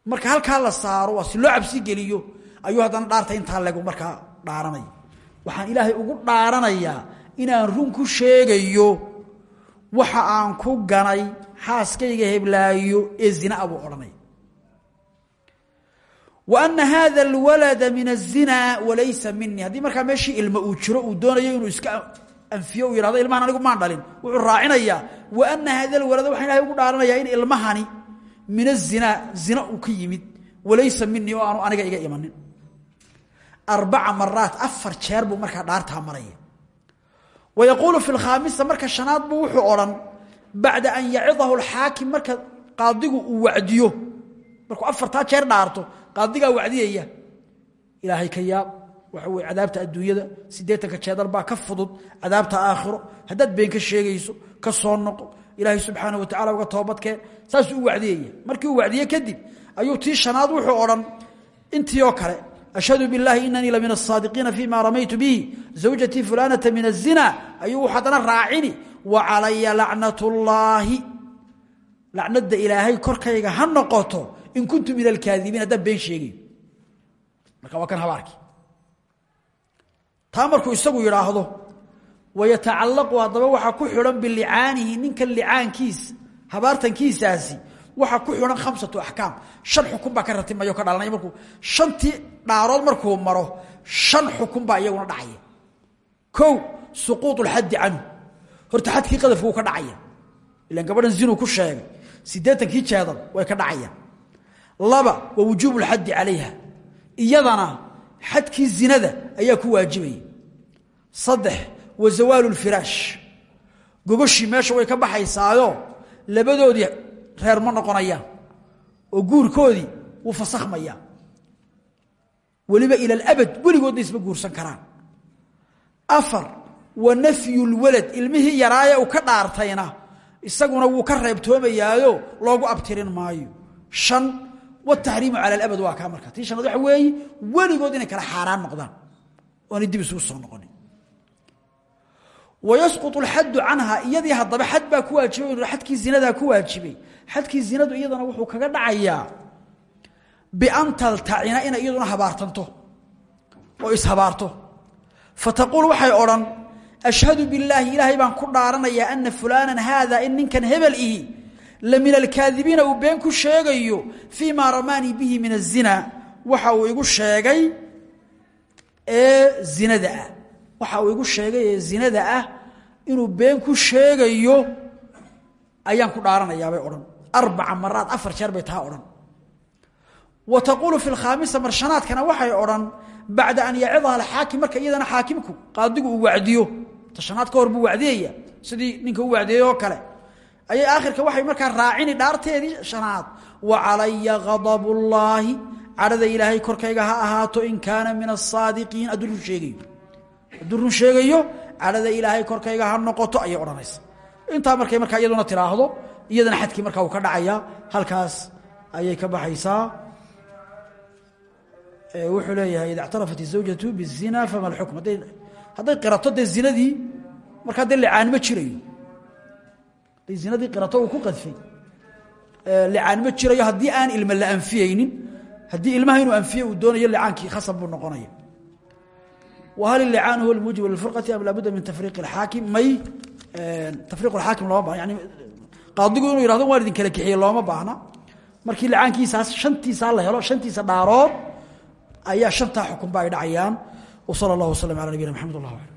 Speaker 1: marka halkaa la saaro waa si loo cabsi geliyo ayuu haddana dhaarta intaa legu markaa dhaaranaya waxaan ilaahay ugu dhaaranayaa inaan run ku sheegayo waxa aan ku ganay xaaskayga heblaayo ee zina buu odhanaya wa ana hada alwalada min azinaa walaysa minii haddii markaa meeshii ilmo uu jiro uu doonayo inuu iska anfiyo uu yihahdo anigu maan dhalin. Wuxuu raacinayaa wa ana hada alwalada waxaan ilahay ugu dhaaranayaa in ilmahani min azinaa zina uu ka yimid. Walaysa minii oo aanu aniga iga imanin. Arbaca maraat afar jeer buu markaa dhaartaa maraya. Wa yaquulu fi lkhaamisa marka shanaad buu wuxuu odhan bacda an yacidahu alxaakim marka qaadigu uu wacdiyo. Markuu afartaa jeer dhaarto qaadigaa wacdiyaya. Ilaahay ka yaab waxa weye cadaabta adduunyada siddeetanka jeedal baa ka fudud cadaabta aakhiro. Haddaad been ka sheegayso ka soo noqo ilaahay subxaana wa tacala uga toobadkeen saasuu u wacdiyaya markii uu wacdiye kadib ayuu tii shanaad wuxuu odhan intii oo kale ashhadu biاllahi inanii lamin asaadiqiina fima ramaytu bihi zawjatii fulanata min azinaa ayuu wuxuu haddana wa calaya lacnat اllaahi lacnada korkayga ha noqoto in kuntu min alkaadibiin haddaan been sheegay marka waa kan habaarkii. Isagu yidhaahdo wayatacallaqu haddaba waxaa ku xidhan bilicaanihi ninkan licaankiisa habaartankiisaasi waxaa ku xidhan khamsatu axkaam shan xukun baa ka ratimayo ka dhalanaya markuu shantii dhaarood markuu maro shan xukun baa iyaguna dhacaya kow suquuط اlxaddi canhu horta xadkii qadafku wuu ka dhacaya ilan gabadhan zinuu ku sheegay siddeetankii jeedal way ka dhacayaan laba wa wujuubu اlxaddi calayha iyadana xadkii zinada ayaa ku waajibaya saddex wa zawaalu اlfiraash gogoshii meesha way ka baxaysaayo reer ma noqonayaan oo guurkoodii wuu fasakhmayaa weliba ila alabad weligoodna isma guursan karaan. Afar wa nafyu lwalad ilmihii yaraaye uu ka dhaartayna isaguna wuu ka reebtoomayaayo loogu abtirin maayo. Shan wataxriimu cala alabad waa kaa marka tii shanaad waxa weeye weligood inay kala xaaraan noqdaan oonay dib isugu soo noqonin wayasquط اlxadu canha iyadii haddaba xad baa ku waajibay xadkii zinadaa ku waajibay. xadkii zinadu iyadana wuxuu kaga dhacayaa bian taltacina inay iyaduna habaartanto oo ishabaarto. fataquul waxay odhan ashhadu bilaahi ilaahay baan ku dhaaranayaa ana fulaanan haada in ninkan hebel ihi la min alkaadibiina uu been ku sheegayo fii maa ramaanii bihi min azina waxa waxa uu igu sheegay zinada ah inuu been ku sheegayo ayaan ku dhaaranayaabay odhan. Arbaca maraad afar jeer bay taa odhan. Wa taquulu fi lkhaamisa marshanaadkana waxay odhan bacda an yacidaha alxaakim marka iyadana xaakimku qaadigu uu wacdiyo. Tashanaad ka hor buu sidii ninka u wacdiyey oo kale. Ayay aakhirka waxay markaa raacini dhaarteedii shanaad. Wa calaya gadab ullaahi cadhada ilaahay korkayga ha ahaato in kaana min asaadiqiin hadduu run sheegayo. Hadduu sheegayo cadhada ilaahay korkayga ha noqoto ayay odhanaysa intaa markay markaa iyaduna tiraahdo iyadana xadkii markaa uu ka dhacaya halkaas ayay ka baxaysaa wuxuu leeyahay ida اctarafat الزawjaةu bالzina fama اlxukm hadday hadday qirato dee zinadii markaa dee licaan ma jirayo hadday zinadii qirato uu ku qadfay licaan ma jirayo haddii aan ilma la anfiyeynin haddii ilmaha inuu anfiye uu doonayo licaankii khasab buu noqonaya whal اlicaan huwa اlmuujib lilfurqati am laabudda min tafriiq اlxaakim may tafriiq اlxaakim looma bahna yani qaadigu inuu yihahdo waan idin kala kixiyey looma baahna markii licaankiisaas shantiisaa la helo shantiisa dhaarood ayaa shantaa xukun ba ay dhacayaan w salى اllah waslm alى nabiyina mxamed allah alam